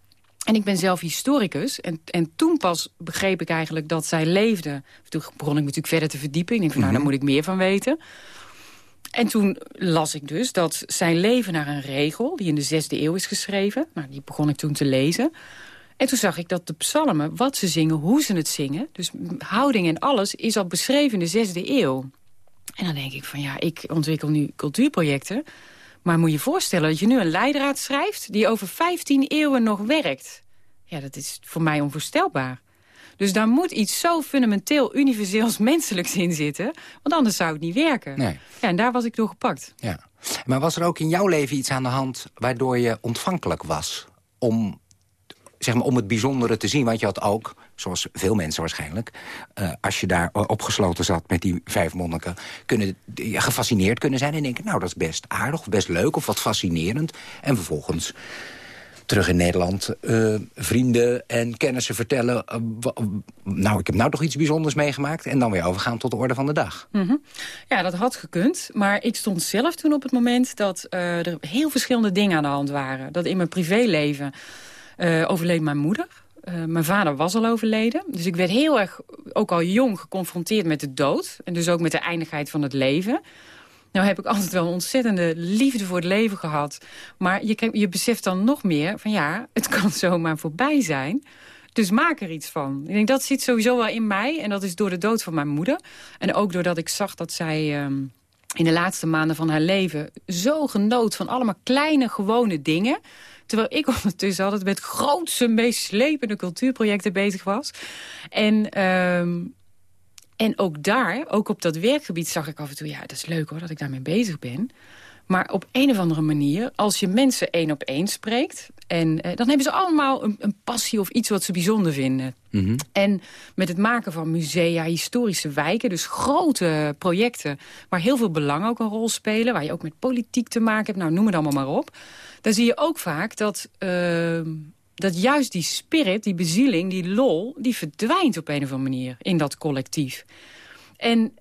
En ik ben zelf historicus. En, en toen pas begreep ik eigenlijk dat zij leefde. Toen begon ik natuurlijk verder te verdiepen. Ik denk van, nou, daar moet ik meer van weten. En toen las ik dus dat zijn leven naar een regel... die in de zesde eeuw is geschreven. Nou, die begon ik toen te lezen. En toen zag ik dat de psalmen, wat ze zingen, hoe ze het zingen... dus houding en alles, is al beschreven in de zesde eeuw. En dan denk ik van ja, ik ontwikkel nu cultuurprojecten... maar moet je voorstellen dat je nu een leidraad schrijft... die over 15 eeuwen nog werkt. Ja, dat is voor mij onvoorstelbaar. Dus daar moet iets zo fundamenteel, universeels menselijks in zitten. Want anders zou het niet werken. Nee. Ja, en daar was ik door gepakt. Ja. Maar was er ook in jouw leven iets aan de hand... waardoor je ontvankelijk was om, zeg maar, om het bijzondere te zien? Want je had ook, zoals veel mensen waarschijnlijk... eh, als je daar opgesloten zat met die vijf monniken... Kunnen, ja, gefascineerd kunnen zijn en denken... nou, dat is best aardig of best leuk of wat fascinerend. En vervolgens terug in Nederland eh, vrienden en kennissen vertellen... eh, nou, ik heb nou toch iets bijzonders meegemaakt... en dan weer overgaan tot de orde van de dag. Mhm. Ja, dat had gekund. Maar ik stond zelf toen op het moment dat eh, er heel verschillende dingen aan de hand waren. Dat in mijn privéleven overleed mijn moeder. Mijn vader was al overleden. Dus ik werd heel erg, ook al jong, geconfronteerd met de dood. En dus ook met de eindigheid van het leven. Nou heb ik altijd wel een ontzettende liefde voor het leven gehad. Maar je, je beseft dan nog meer van ja, het kan zomaar voorbij zijn. Dus maak er iets van. Ik denk, dat zit sowieso wel in mij. En dat is door de dood van mijn moeder. En ook doordat ik zag dat zij ehm, in de laatste maanden van haar leven... zo genoot van allemaal kleine, gewone dingen. Terwijl ik ondertussen altijd met grootse, meeslepende cultuurprojecten bezig was. En... ehm, en ook daar, ook op dat werkgebied, zag ik af en toe... ja, dat is leuk hoor, dat ik daarmee bezig ben. Maar op een of andere manier, als je mensen één op één spreekt... en eh, dan hebben ze allemaal een, een passie of iets wat ze bijzonder vinden. En met het maken van musea, historische wijken... dus grote projecten waar heel veel belang ook een rol spelen... waar je ook met politiek te maken hebt, nou noem het allemaal maar op... dan zie je ook vaak dat, ehm, dat juist die spirit, die bezieling, die lol... die verdwijnt op een of andere manier in dat collectief. En,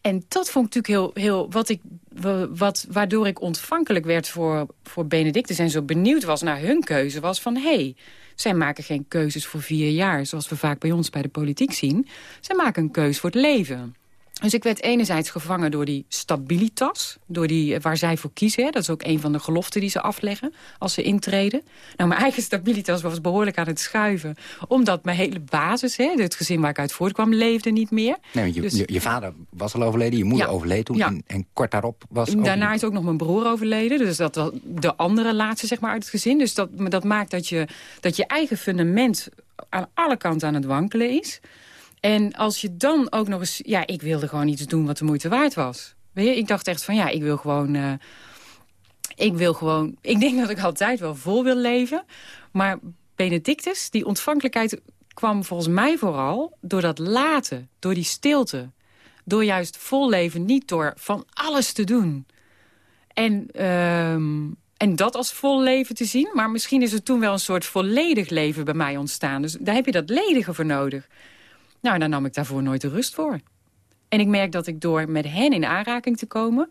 en dat vond ik natuurlijk heel... heel wat ik, wa- wat, waardoor ik ontvankelijk werd voor, voor Benedictus... en zo benieuwd was naar hun keuze, was van... hey, zij maken geen keuzes voor vier jaar... zoals we vaak bij ons bij de politiek zien. Zij maken een keuze voor het leven. Dus ik werd enerzijds gevangen door die stabilitas, door die, eh, waar zij voor kiezen. hè. Dat is ook een van de geloften die ze afleggen als ze intreden. Nou, mijn eigen stabilitas was behoorlijk aan het schuiven. Omdat mijn hele basis, hè, het gezin waar ik uit voortkwam, leefde niet meer. Nee, want je, Dus- je, je vader was al overleden, je moeder Ja. overleed toen... Ja. En, en kort daarop was Daarna is ook nog mijn broer overleden. Dus dat was de andere laatste zeg maar, uit het gezin. Dus dat, dat maakt dat je, dat je eigen fundament aan alle kanten aan het wankelen is. En als je dan ook nog eens... Ja, ik wilde gewoon iets doen wat de moeite waard was. Weet je, ik dacht echt van ja, ik wil gewoon... eh, ik wil gewoon... Ik denk dat ik altijd wel vol wil leven. Maar Benedictus, die ontvankelijkheid kwam volgens mij vooral... door dat laten, door die stilte. Door juist vol leven, niet door van alles te doen. En, ehm, en dat als vol leven te zien. Maar misschien is er toen wel een soort volledig leven bij mij ontstaan. Dus daar heb je dat ledige voor nodig. Nou, daar nam ik daarvoor nooit de rust voor. En ik merk dat ik door met hen in aanraking te komen...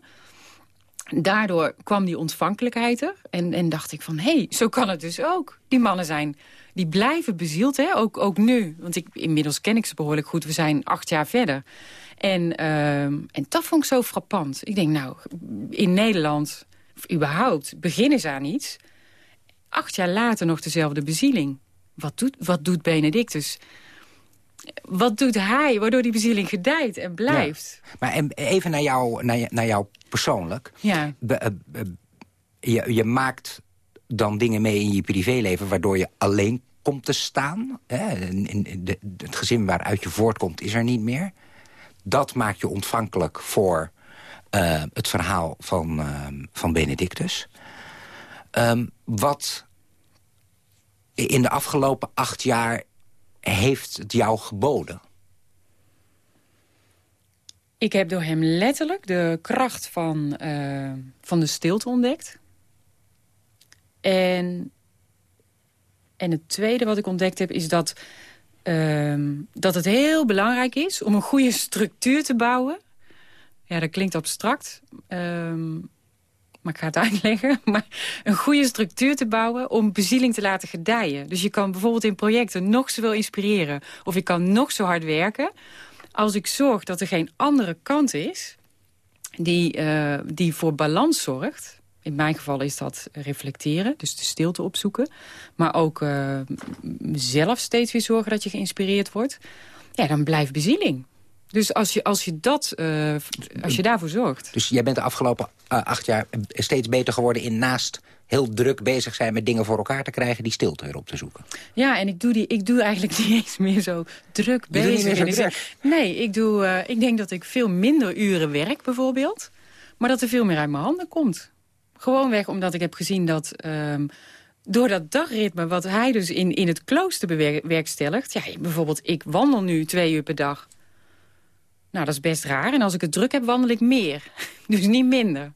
daardoor kwam die ontvankelijkheid er. En, en dacht ik van, hé, hey, zo kan het dus ook. Die mannen zijn, die blijven bezield, hè? Ook, ook nu. Want ik, inmiddels ken ik ze behoorlijk goed. We zijn acht jaar verder. En, ehm, en dat vond ik zo frappant. Ik denk, nou, in Nederland, überhaupt, beginnen ze aan iets. Acht jaar later nog dezelfde bezieling. Wat doet, wat doet Benedictus? Wat doet hij, waardoor die bezieling gedijt en blijft? Maar en even naar jou, naar, naar jou persoonlijk. Ja. Be- eh, eh, je, je maakt dan dingen mee in je privéleven... waardoor je alleen komt te staan. Hè? In, in de, het gezin waaruit je voortkomt is er niet meer. Dat maakt je ontvankelijk voor eh, het verhaal van, van Benedictus. Ehm, wat in de afgelopen acht jaar heeft het jou geboden? Ik heb door hem letterlijk de kracht van, eh, van de stilte ontdekt. En, en het tweede wat ik ontdekt heb is dat, ehm, dat het heel belangrijk is om een goede structuur te bouwen. Ja, dat klinkt abstract, ehm, maar ik ga het uitleggen. Maar een goede structuur te bouwen om bezieling te laten gedijen. Dus je kan bijvoorbeeld in projecten nog zoveel inspireren. Of je kan nog zo hard werken. Als ik zorg dat er geen andere kant is die, eh, die voor balans zorgt. In mijn geval is dat reflecteren, dus de stilte opzoeken. Maar ook uh, zelf steeds weer zorgen dat je geïnspireerd wordt. Ja, dan blijft bezieling. Dus als je, als je, dat, uh, als je daarvoor zorgt. Dus jij bent de afgelopen uh, acht jaar steeds beter geworden in naast heel druk bezig zijn met dingen voor elkaar te krijgen... die stilte erop te zoeken. Ja, en ik doe, die, ik doe eigenlijk niet eens meer zo druk Je bezig. druk? Nee, ik, doe, uh, ik denk dat ik veel minder uren werk bijvoorbeeld. Maar dat er veel meer uit mijn handen komt. Gewoonweg omdat ik heb gezien dat... Um, door dat dagritme wat hij dus in, in het klooster bewerkstelligt... Ja, bijvoorbeeld, ik wandel nu twee uur per dag. Nou, dat is best raar. En als ik het druk heb, wandel ik meer. Dus niet minder.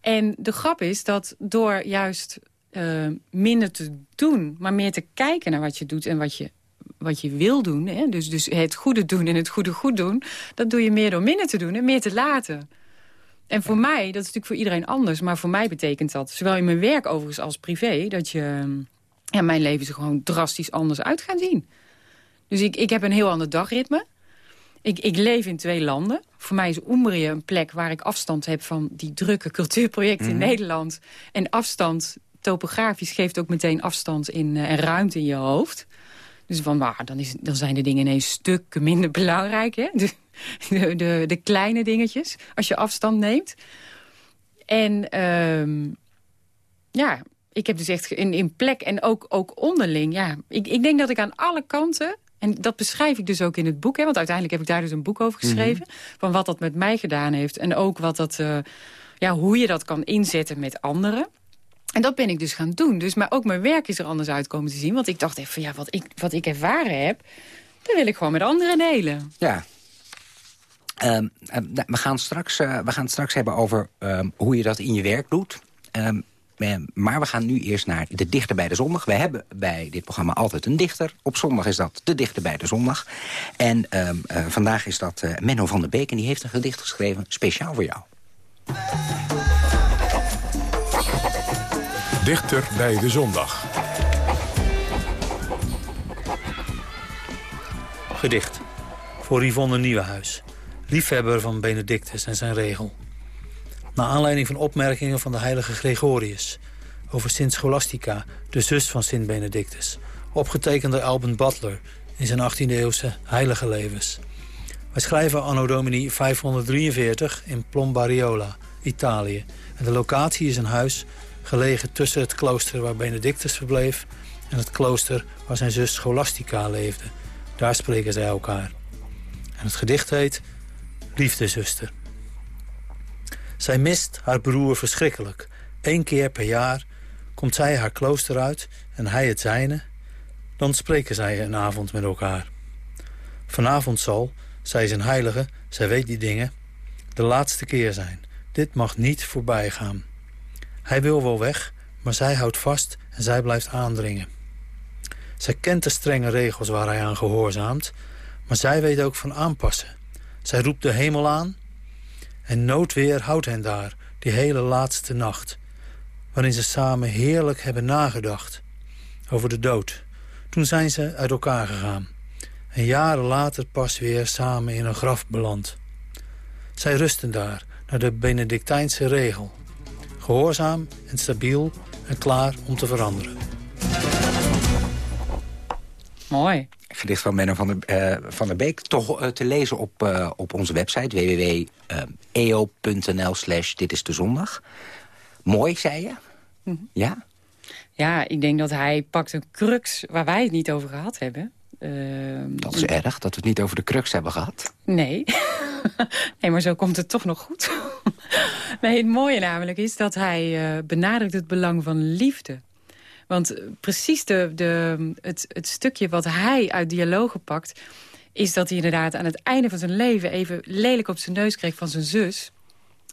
En de grap is dat door juist uh, minder te doen... maar meer te kijken naar wat je doet en wat je, wat je wil doen... Hè? Dus, dus het goede doen en het goede goed doen... dat doe je meer door minder te doen en meer te laten. En voor mij, dat is natuurlijk voor iedereen anders... maar voor mij betekent dat, zowel in mijn werk overigens als privé... dat je, ja, mijn leven er gewoon drastisch anders uit gaat zien. Dus ik, ik heb een heel ander dagritme... Ik, ik, leef in twee landen. Voor mij is Umbrië een plek waar ik afstand heb van die drukke cultuurprojecten mm. in Nederland. En afstand, topografisch, geeft ook meteen afstand in, uh, en ruimte in je hoofd. Dus van, waar, dan, is, dan zijn de dingen ineens stukken minder belangrijk. Hè? De, de, de, de kleine dingetjes, als je afstand neemt. En um, ja, ik heb dus echt in, in plek en ook, ook onderling. Ja, ik, ik denk dat ik aan alle kanten en dat beschrijf ik dus ook in het boek. Hè, want uiteindelijk heb ik daar dus een boek over geschreven. Mm -hmm. Van wat dat met mij gedaan heeft. En ook wat dat, uh, ja, hoe je dat kan inzetten met anderen. En dat ben ik dus gaan doen. Dus maar ook mijn werk is er anders uitkomen te zien. Want ik dacht even, van, ja, wat ik, wat ik ervaren heb... dat wil ik gewoon met anderen delen. Ja. Um, we, gaan straks, uh, we gaan het straks hebben over um, hoe je dat in je werk doet. Um, maar we gaan nu eerst naar de dichter bij de zondag. We hebben bij dit programma altijd een dichter. Op zondag is dat de dichter bij de zondag. En uh, uh, vandaag is dat uh, Menno van der Beek. En die heeft een gedicht geschreven speciaal voor jou. Dichter bij de zondag. Gedicht. Voor Yvonne Nieuwenhuis. Liefhebber van Benedictus en zijn regel. Naar aanleiding van opmerkingen van de heilige Gregorius... over Sint Scholastica, de zus van Sint Benedictus... opgetekend door Alban Butler in zijn 18e-eeuwse heilige levens. Wij schrijven anno domini 543 in Plombariola, Italië. En de locatie is een huis gelegen tussen het klooster waar Benedictus verbleef... en het klooster waar zijn zus Scholastica leefde. Daar spreken zij elkaar. En het gedicht heet Liefdezuster. Zij mist haar broer verschrikkelijk. Eén keer per jaar komt zij haar klooster uit en hij het zijne. Dan spreken zij een avond met elkaar. Vanavond zal, zij is een heilige, zij weet die dingen, de laatste keer zijn. Dit mag niet voorbij gaan. Hij wil wel weg, maar zij houdt vast en zij blijft aandringen. Zij kent de strenge regels waar hij aan gehoorzaamt, maar zij weet ook van aanpassen. Zij roept de hemel aan en noodweer houdt hen daar, die hele laatste nacht... waarin ze samen heerlijk hebben nagedacht over de dood. Toen zijn ze uit elkaar gegaan. En jaren later pas weer samen in een graf beland. Zij rusten daar, naar de Benedictijnse regel. Gehoorzaam en stabiel en klaar om te veranderen. Mooi. Gedicht van Menno van der, uh, van der Beek. Toch uh, te lezen op, uh, op onze website www.eo.nl slash dit is de zondag. Mooi, zei je? Mm -hmm. Ja? Ja, ik denk dat hij pakt een crux waar wij het niet over gehad hebben. dat is erg, dat we het niet over de crux hebben gehad. Nee. nee, maar zo komt het toch nog goed. nee, het mooie namelijk is dat hij benadrukt het belang van liefde. Want precies de, de, het, het stukje wat hij uit dialogen pakt... is dat hij inderdaad aan het einde van zijn leven... even lelijk op zijn neus kreeg van zijn zus...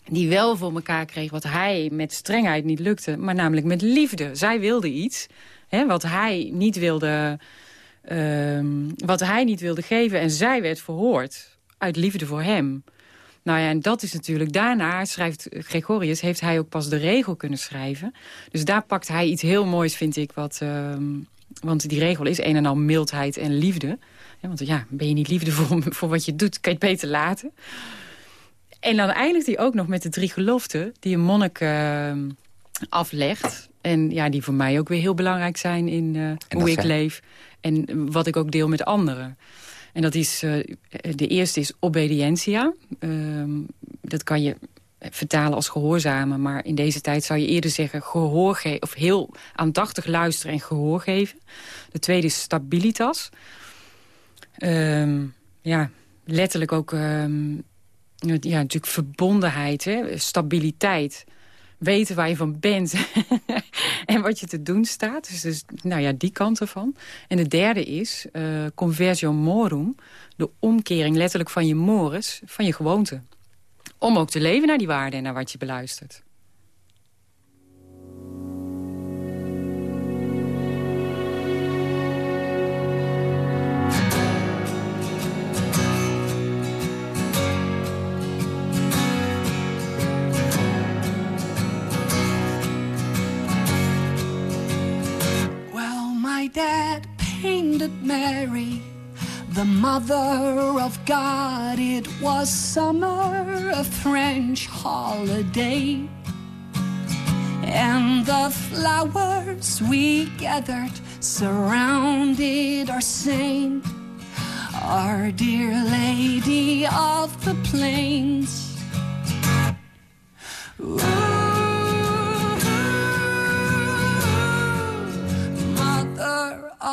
die wel voor elkaar kreeg wat hij met strengheid niet lukte... maar namelijk met liefde. Zij wilde iets hè, wat hij niet wilde... Um, wat hij niet wilde geven en zij werd verhoord uit liefde voor hem. Nou ja, en dat is natuurlijk... Daarna, schrijft Gregorius, heeft hij ook pas de regel kunnen schrijven. Dus daar pakt hij iets heel moois, vind ik. Wat, uh, want die regel is een en al mildheid en liefde. Ja, want ja, ben je niet liefde voor, voor wat je doet, kan je het beter laten. En dan eindigt hij ook nog met de drie geloften... die een monnik uh, aflegt. En ja, die voor mij ook weer heel belangrijk zijn in uh, hoe ik zijn? leef. En wat ik ook deel met anderen. En dat is, uh, de eerste is obedientia. Ehm, dat kan je vertalen als gehoorzamen. Maar in deze tijd zou je eerder zeggen gehoor geven. Of heel aandachtig luisteren en gehoor geven. De tweede is stabilitas. Um, ja, letterlijk ook um, ja, natuurlijk verbondenheid, hè? stabiliteit. Weten waar je van bent en wat je te doen staat. Dus, dus nou ja, die kant ervan. En de derde is uh, conversio morum. De omkering letterlijk van je mores, van je gewoonte. Om ook te leven naar die waarden en naar wat je beluistert. Dad painted Mary, the mother of God. It was summer, a French holiday. And the flowers we gathered surrounded our saint, our dear lady of the plains. Ooh.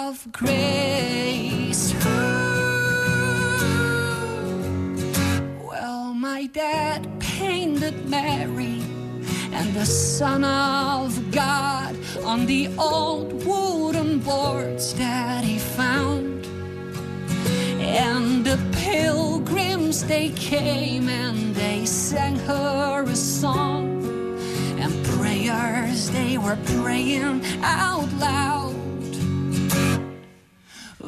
Of grace. Well, my dad painted Mary and the Son of God on the old wooden boards that he found. And the pilgrims, they came and they sang her a song. And prayers, they were praying out loud.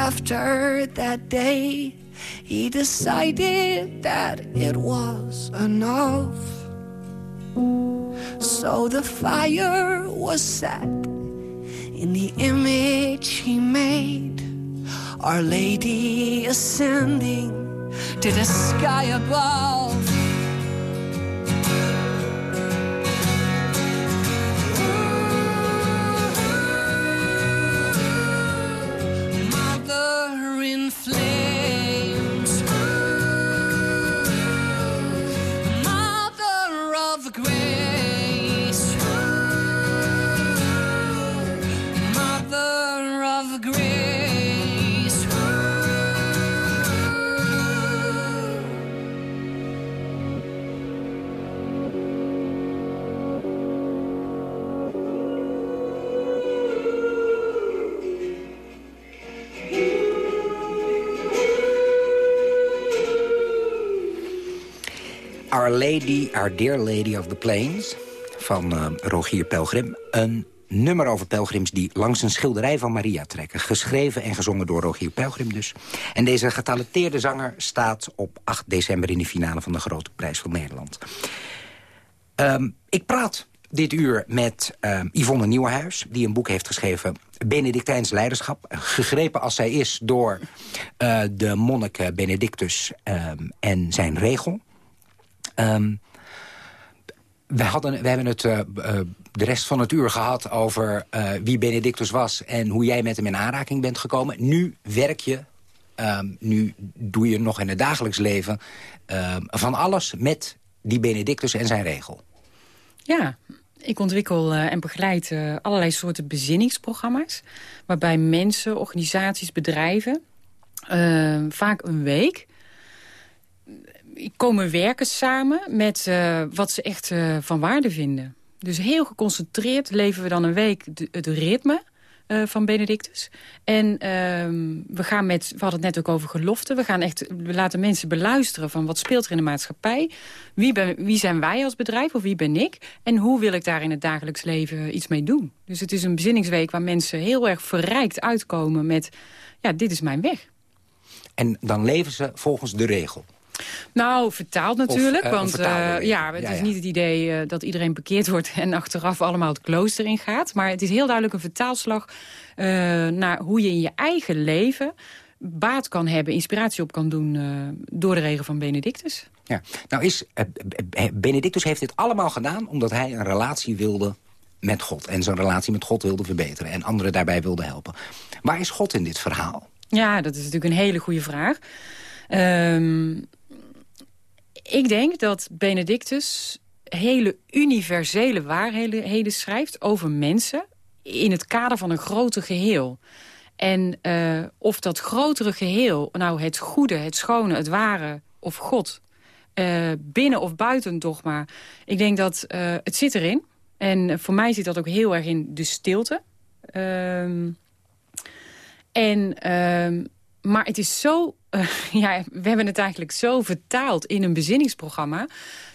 after that day, he decided that it was enough. So the fire was set in the image he made. Our Lady ascending to the sky above. Our Lady, Our Dear Lady of the Plains van uh, Rogier Pelgrim. Een nummer over pelgrims die langs een schilderij van Maria trekken. Geschreven en gezongen door Rogier Pelgrim dus. En deze getalenteerde zanger staat op 8 december... in de finale van de Grote Prijs van Nederland. Um, ik praat dit uur met uh, Yvonne Nieuwenhuis... die een boek heeft geschreven, Benedictijns Leiderschap. Gegrepen als zij is door uh, de monnik Benedictus um, en zijn regel. Um, we, hadden, we hebben het uh, uh, de rest van het uur gehad over uh, wie Benedictus was... en hoe jij met hem in aanraking bent gekomen. Nu werk je, um, nu doe je nog in het dagelijks leven... Um, van alles met die Benedictus en zijn regel. Ja, ik ontwikkel en begeleid allerlei soorten bezinningsprogramma's... waarbij mensen, organisaties, bedrijven... Vaak een week komen werken samen met uh, wat ze echt uh, van waarde vinden. Dus heel geconcentreerd leven we dan een week de- het ritme eh, van Benedictus. En ehm, we gaan met, we hadden het net ook over geloften. We gaan echt, we laten mensen beluisteren van wat speelt er in de maatschappij. Wie, ben, wie zijn wij als bedrijf of wie ben ik? En hoe wil ik daar in het dagelijks leven iets mee doen? Dus het is een bezinningsweek waar mensen heel erg verrijkt uitkomen met... ja, dit is mijn weg. En dan leven ze volgens de regel. Nou, vertaald natuurlijk. eh, want eh, ja, het Ja, is ja. niet het idee eh, dat iedereen bekeerd wordt... en achteraf allemaal het klooster ingaat. Maar het is heel duidelijk een vertaalslag naar hoe je in je eigen leven... baat kan hebben, inspiratie op kan doen door de regel van Benedictus. Ja. Nou is, Benedictus heeft dit allemaal gedaan omdat hij een relatie wilde met God. En zijn relatie met God wilde verbeteren. En anderen daarbij wilde helpen. Waar is God in dit verhaal? Ja, dat is natuurlijk een hele goede vraag. Ehm, ik denk dat Benedictus hele universele waarheden schrijft over mensen... in het kader van een groter geheel. En eh, of dat grotere geheel, nou het goede, het schone, het ware of God... eh, binnen of buiten dogma, ik denk dat eh, het zit erin. En voor mij zit dat ook heel erg in de stilte... Ehm en, ehm, maar het is zo... eh, ja, we hebben het eigenlijk zo vertaald in een bezinningsprogramma...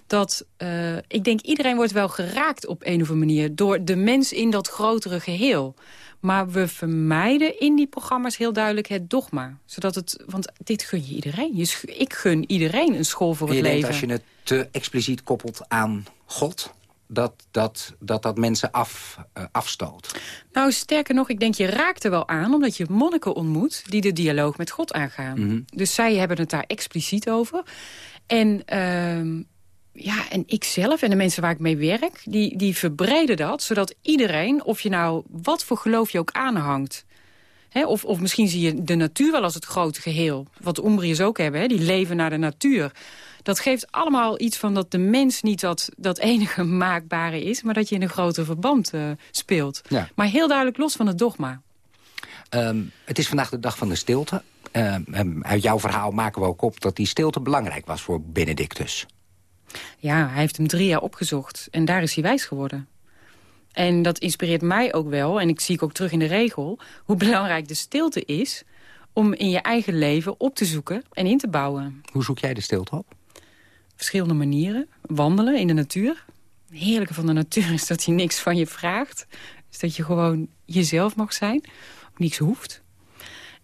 dat eh, ik denk iedereen wordt wel geraakt op een of andere manier... door de mens in dat grotere geheel. Maar we vermijden in die programma's heel duidelijk het dogma. Zodat het, want dit gun je iedereen. Je ik gun iedereen een school voor En het je leven. denkt als je het te expliciet koppelt aan God... dat dat, dat, dat mensen af, eh, afstoot. Nou, sterker nog, ik denk je raakt er wel aan... omdat je monniken ontmoet die de dialoog met God aangaan. Mhm. Dus zij hebben het daar expliciet over. En, ehm, ja, en ik zelf en de mensen waar ik mee werk... Die, die verbreden dat, zodat iedereen, of je nou wat voor geloof je ook aanhangt... Of, of misschien zie je de natuur wel als het grote geheel. Wat de Umbriërs ook hebben, die leven naar de natuur. Dat geeft allemaal iets van dat de mens niet dat, dat enige maakbare is... maar dat je in een groter verband eh, speelt. Ja. Maar heel duidelijk los van het dogma. Ehm, het is vandaag de dag van de stilte. Ehm, ehm, uit jouw verhaal maken we ook op dat die stilte belangrijk was voor Benedictus. Ja, hij heeft hem drie jaar opgezocht. En daar is hij wijs geworden. En dat inspireert mij ook wel, en ik zie ik ook terug in de regel... hoe belangrijk de stilte is om in je eigen leven op te zoeken en in te bouwen. Hoe zoek jij de stilte op? Verschillende manieren. Wandelen in de natuur. Het heerlijke van de natuur is dat hij niks van je vraagt. Dus dat je gewoon jezelf mag zijn. Niks hoeft.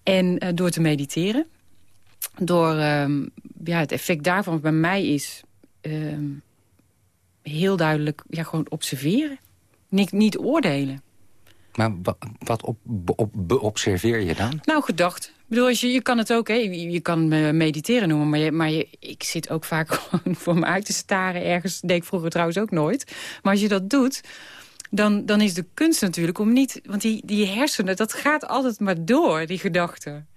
En eh, door te mediteren. Door, ehm, ja, het effect daarvan bij mij is... ehm, heel duidelijk ja, gewoon observeren. Niet, niet oordelen. Maar wa- wat op, op, beobserveer je dan? Nou, gedacht. Ik bedoel, als je, je kan het ook, hè, je, kan eh, mediteren noemen... maar, je, maar ik zit ook vaak gewoon voor me uit te staren ergens. Deed ik vroeger trouwens ook nooit. Maar als je dat doet, dan, dan is de kunst natuurlijk om niet... want die, die hersenen, dat gaat altijd maar door, die gedachten.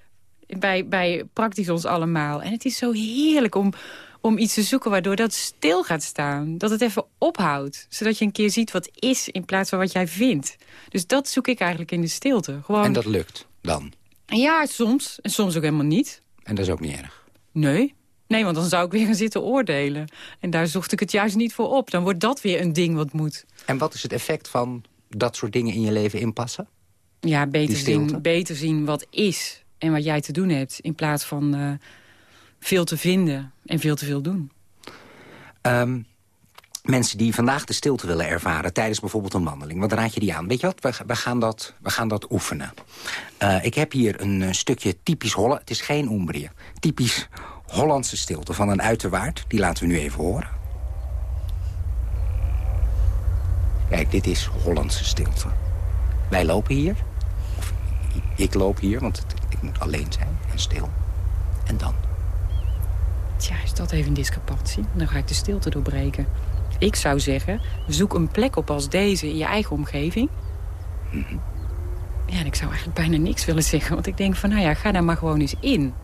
Bij, bij praktisch ons allemaal. En het is zo heerlijk om, om iets te zoeken waardoor dat stil gaat staan. Dat het even ophoudt. Zodat je een keer ziet wat is in plaats van wat jij vindt. Dus dat zoek ik eigenlijk in de stilte. Gewoon... En dat lukt dan? Ja, soms. En soms ook helemaal niet. En dat is ook niet erg. Nee. Nee, want dan zou ik weer gaan zitten oordelen. En daar zocht ik het juist niet voor op. Dan wordt dat weer een ding wat moet. En wat is het effect van dat soort dingen in je leven inpassen? Ja, beter zien, beter zien wat is en wat jij te doen hebt... in plaats van eh, veel te vinden en veel te veel doen. Ehm, mensen die vandaag de stilte willen ervaren tijdens bijvoorbeeld een wandeling. Wat raad je die aan? Weet je wat, we, ga- we, gaan, dat, we gaan dat oefenen. Eh, ik heb hier een eh, stukje typisch Holland. Het is geen Umbrië. Typisch Hollandse stilte van een uiterwaard. Die laten we nu even horen. Kijk, dit is Hollandse stilte. Wij lopen hier. Of ik loop hier, want ik moet alleen zijn en stil. En dan? Tja, is dat even een discrepantie? Dan ga ik de stilte doorbreken. Ik zou zeggen, zoek een plek op als deze in je eigen omgeving. Ja, en ik zou eigenlijk bijna niks willen zeggen. Want ik denk van, nou ja, ga daar maar gewoon eens in.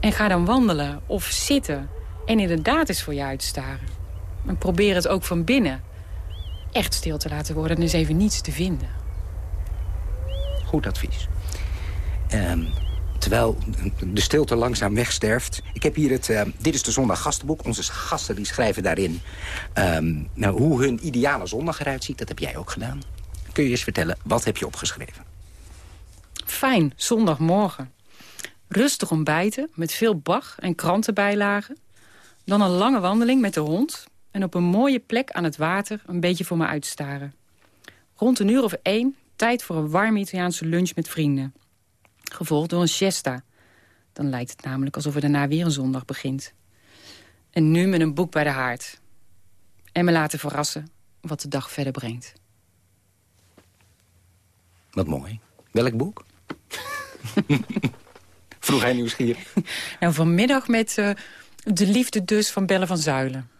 En ga dan wandelen of zitten. En inderdaad eens voor je uitstaren. En probeer het ook van binnen echt stil te laten worden. En eens even niets te vinden. Goed advies. Ehm, terwijl de stilte langzaam wegsterft. Ik heb hier het uh, Dit is de Zondag gastenboek. Onze gasten die schrijven daarin um, nou, hoe hun ideale zondag eruit ziet. Dat heb jij ook gedaan. Kun je eens vertellen, wat heb je opgeschreven? Fijn, zondagmorgen. Rustig ontbijten met veel bag en krantenbijlagen. Dan een lange wandeling met de hond. En op een mooie plek aan het water een beetje voor me uitstaren. Rond een uur of één tijd voor een warme Italiaanse lunch met vrienden. Gevolgd door een siesta. Dan lijkt het namelijk alsof er daarna weer een zondag begint. En nu met een boek bij de haard. En me laten verrassen wat de dag verder brengt. Wat mooi. Welk boek? Vroeg hij nieuwsgierig. Nou, vanmiddag met uh, De Liefde dus van Belle van Zuilen.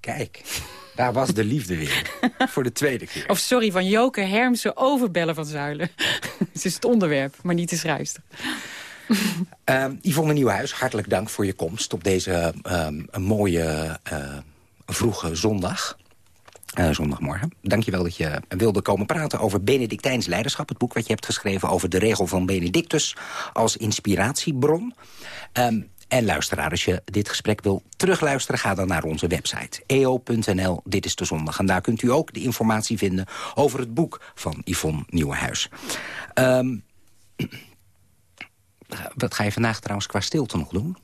Kijk, daar was de liefde weer. voor de tweede keer. Of sorry, van Joke Hermsen over Belle van Zuilen. het is het onderwerp, maar niet de schrijfster. uh, Yvonne Nieuwhuis, hartelijk dank voor je komst op deze um, een mooie uh, vroege zondag. Uh, zondagmorgen. Dankjewel dat je wilde komen praten over Benedictijns leiderschap. Het boek wat je hebt geschreven over de regel van Benedictus als inspiratiebron. Um, en luisteraar, als je dit gesprek wil terugluisteren... ga dan naar onze website eo.nl, dit is de zondag. En daar kunt u ook de informatie vinden over het boek van Yvonne Nieuwenhuis. Um, wat ga je vandaag trouwens qua stilte nog doen?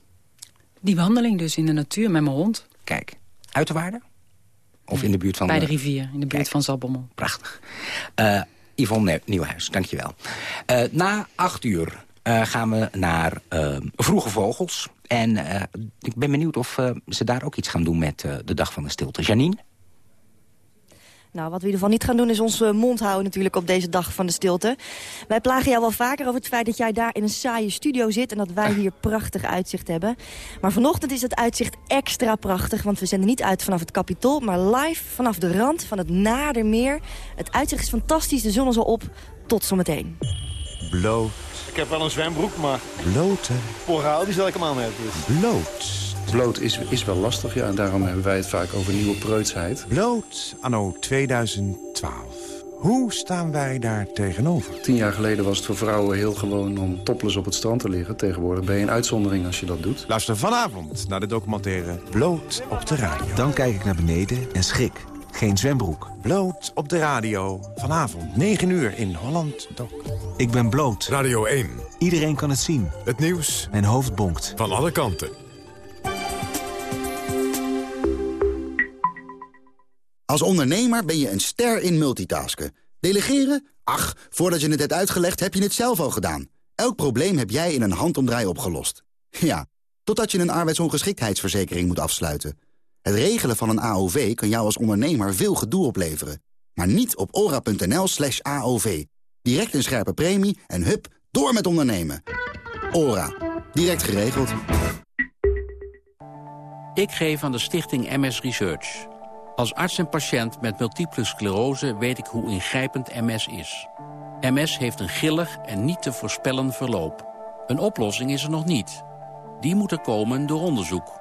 Die wandeling dus in de natuur met mijn hond. Kijk, uit de waarde? Of in de buurt van... Bij de, rivier, in de buurt van Zalbommel. Prachtig. Uh, Yvonne Nieuwhuis, dankjewel. Uh, na acht uur uh, gaan we naar uh, Vroege Vogels. En uh, ik ben benieuwd of ze daar ook iets gaan doen met de Dag van de Stilte. Janine? Nou, wat we in ieder geval niet gaan doen is onze mond houden natuurlijk op deze dag van de stilte. Wij plagen jou wel vaker over het feit dat jij daar in een saaie studio zit... en dat wij hier prachtig uitzicht hebben. Maar vanochtend is het uitzicht extra prachtig... want we zenden niet uit vanaf het Capitool, maar live vanaf de rand van het Nadermeer. Het uitzicht is fantastisch, de zon is al op. Tot zometeen. Bloot. Ik heb wel een zwembroek, maar... Blote. Poraal, die zal ik hem aan hebben. Dus. Bloot. Bloot is, is wel lastig, ja. En daarom hebben wij het vaak over nieuwe preutsheid. Bloot, anno 2012. Hoe staan wij daar tegenover? Tien jaar geleden was het voor vrouwen heel gewoon om topless op het strand te liggen. Tegenwoordig ben je een uitzondering als je dat doet. Luister vanavond naar de documentaire Bloot op de radio. Dan kijk ik naar beneden en schrik. Geen zwembroek. Bloot op de radio. Vanavond 9 uur in Holland Doc. Ik ben bloot. Radio 1. Iedereen kan het zien. Het nieuws. Mijn hoofd bonkt. Van alle kanten. Als ondernemer ben je een ster in multitasken. Delegeren? Ach, voordat je het hebt uitgelegd heb je het zelf al gedaan. Elk probleem heb jij in een handomdraai opgelost. Ja, totdat je een arbeidsongeschiktheidsverzekering moet afsluiten. Het regelen van een AOV kan jou als ondernemer veel gedoe opleveren. Maar niet op ora.nl slash AOV. Direct een scherpe premie en hup, door met ondernemen. Ora. Direct geregeld. Ik geef aan de stichting MS Research. Als arts en patiënt met multiple sclerose weet ik hoe ingrijpend MS is. MS heeft een gillig en niet te voorspellen verloop. Een oplossing is er nog niet. Die moet er komen door onderzoek.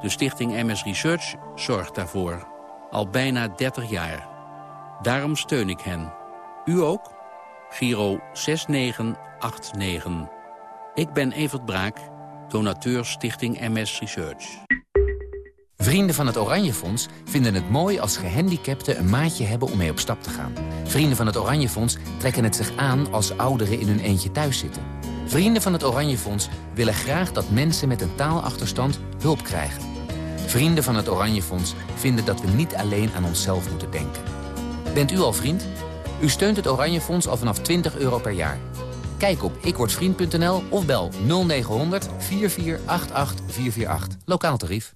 De stichting MS Research zorgt daarvoor. Al bijna 30 jaar. Daarom steun ik hen. U ook? Giro 6989. Ik ben Evert Braak, donateur Stichting MS Research. Vrienden van het Oranje Fonds vinden het mooi als gehandicapten een maatje hebben om mee op stap te gaan. Vrienden van het Oranje Fonds trekken het zich aan als ouderen in hun eentje thuis zitten. Vrienden van het Oranje Fonds willen graag dat mensen met een taalachterstand hulp krijgen. Vrienden van het Oranje Fonds vinden dat we niet alleen aan onszelf moeten denken. Bent u al vriend? U steunt het Oranje Fonds al vanaf 20 euro per jaar. Kijk op ikwordvriend.nl of bel 0900 4488 448. Lokaal tarief.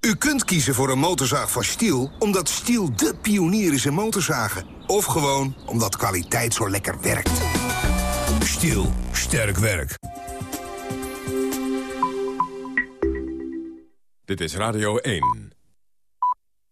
U kunt kiezen voor een motorzaag van Stiel... omdat Stiel de pionier is in motorzagen. Of gewoon omdat kwaliteit zo lekker werkt. Stiel. Sterk werk. Dit is Radio 1.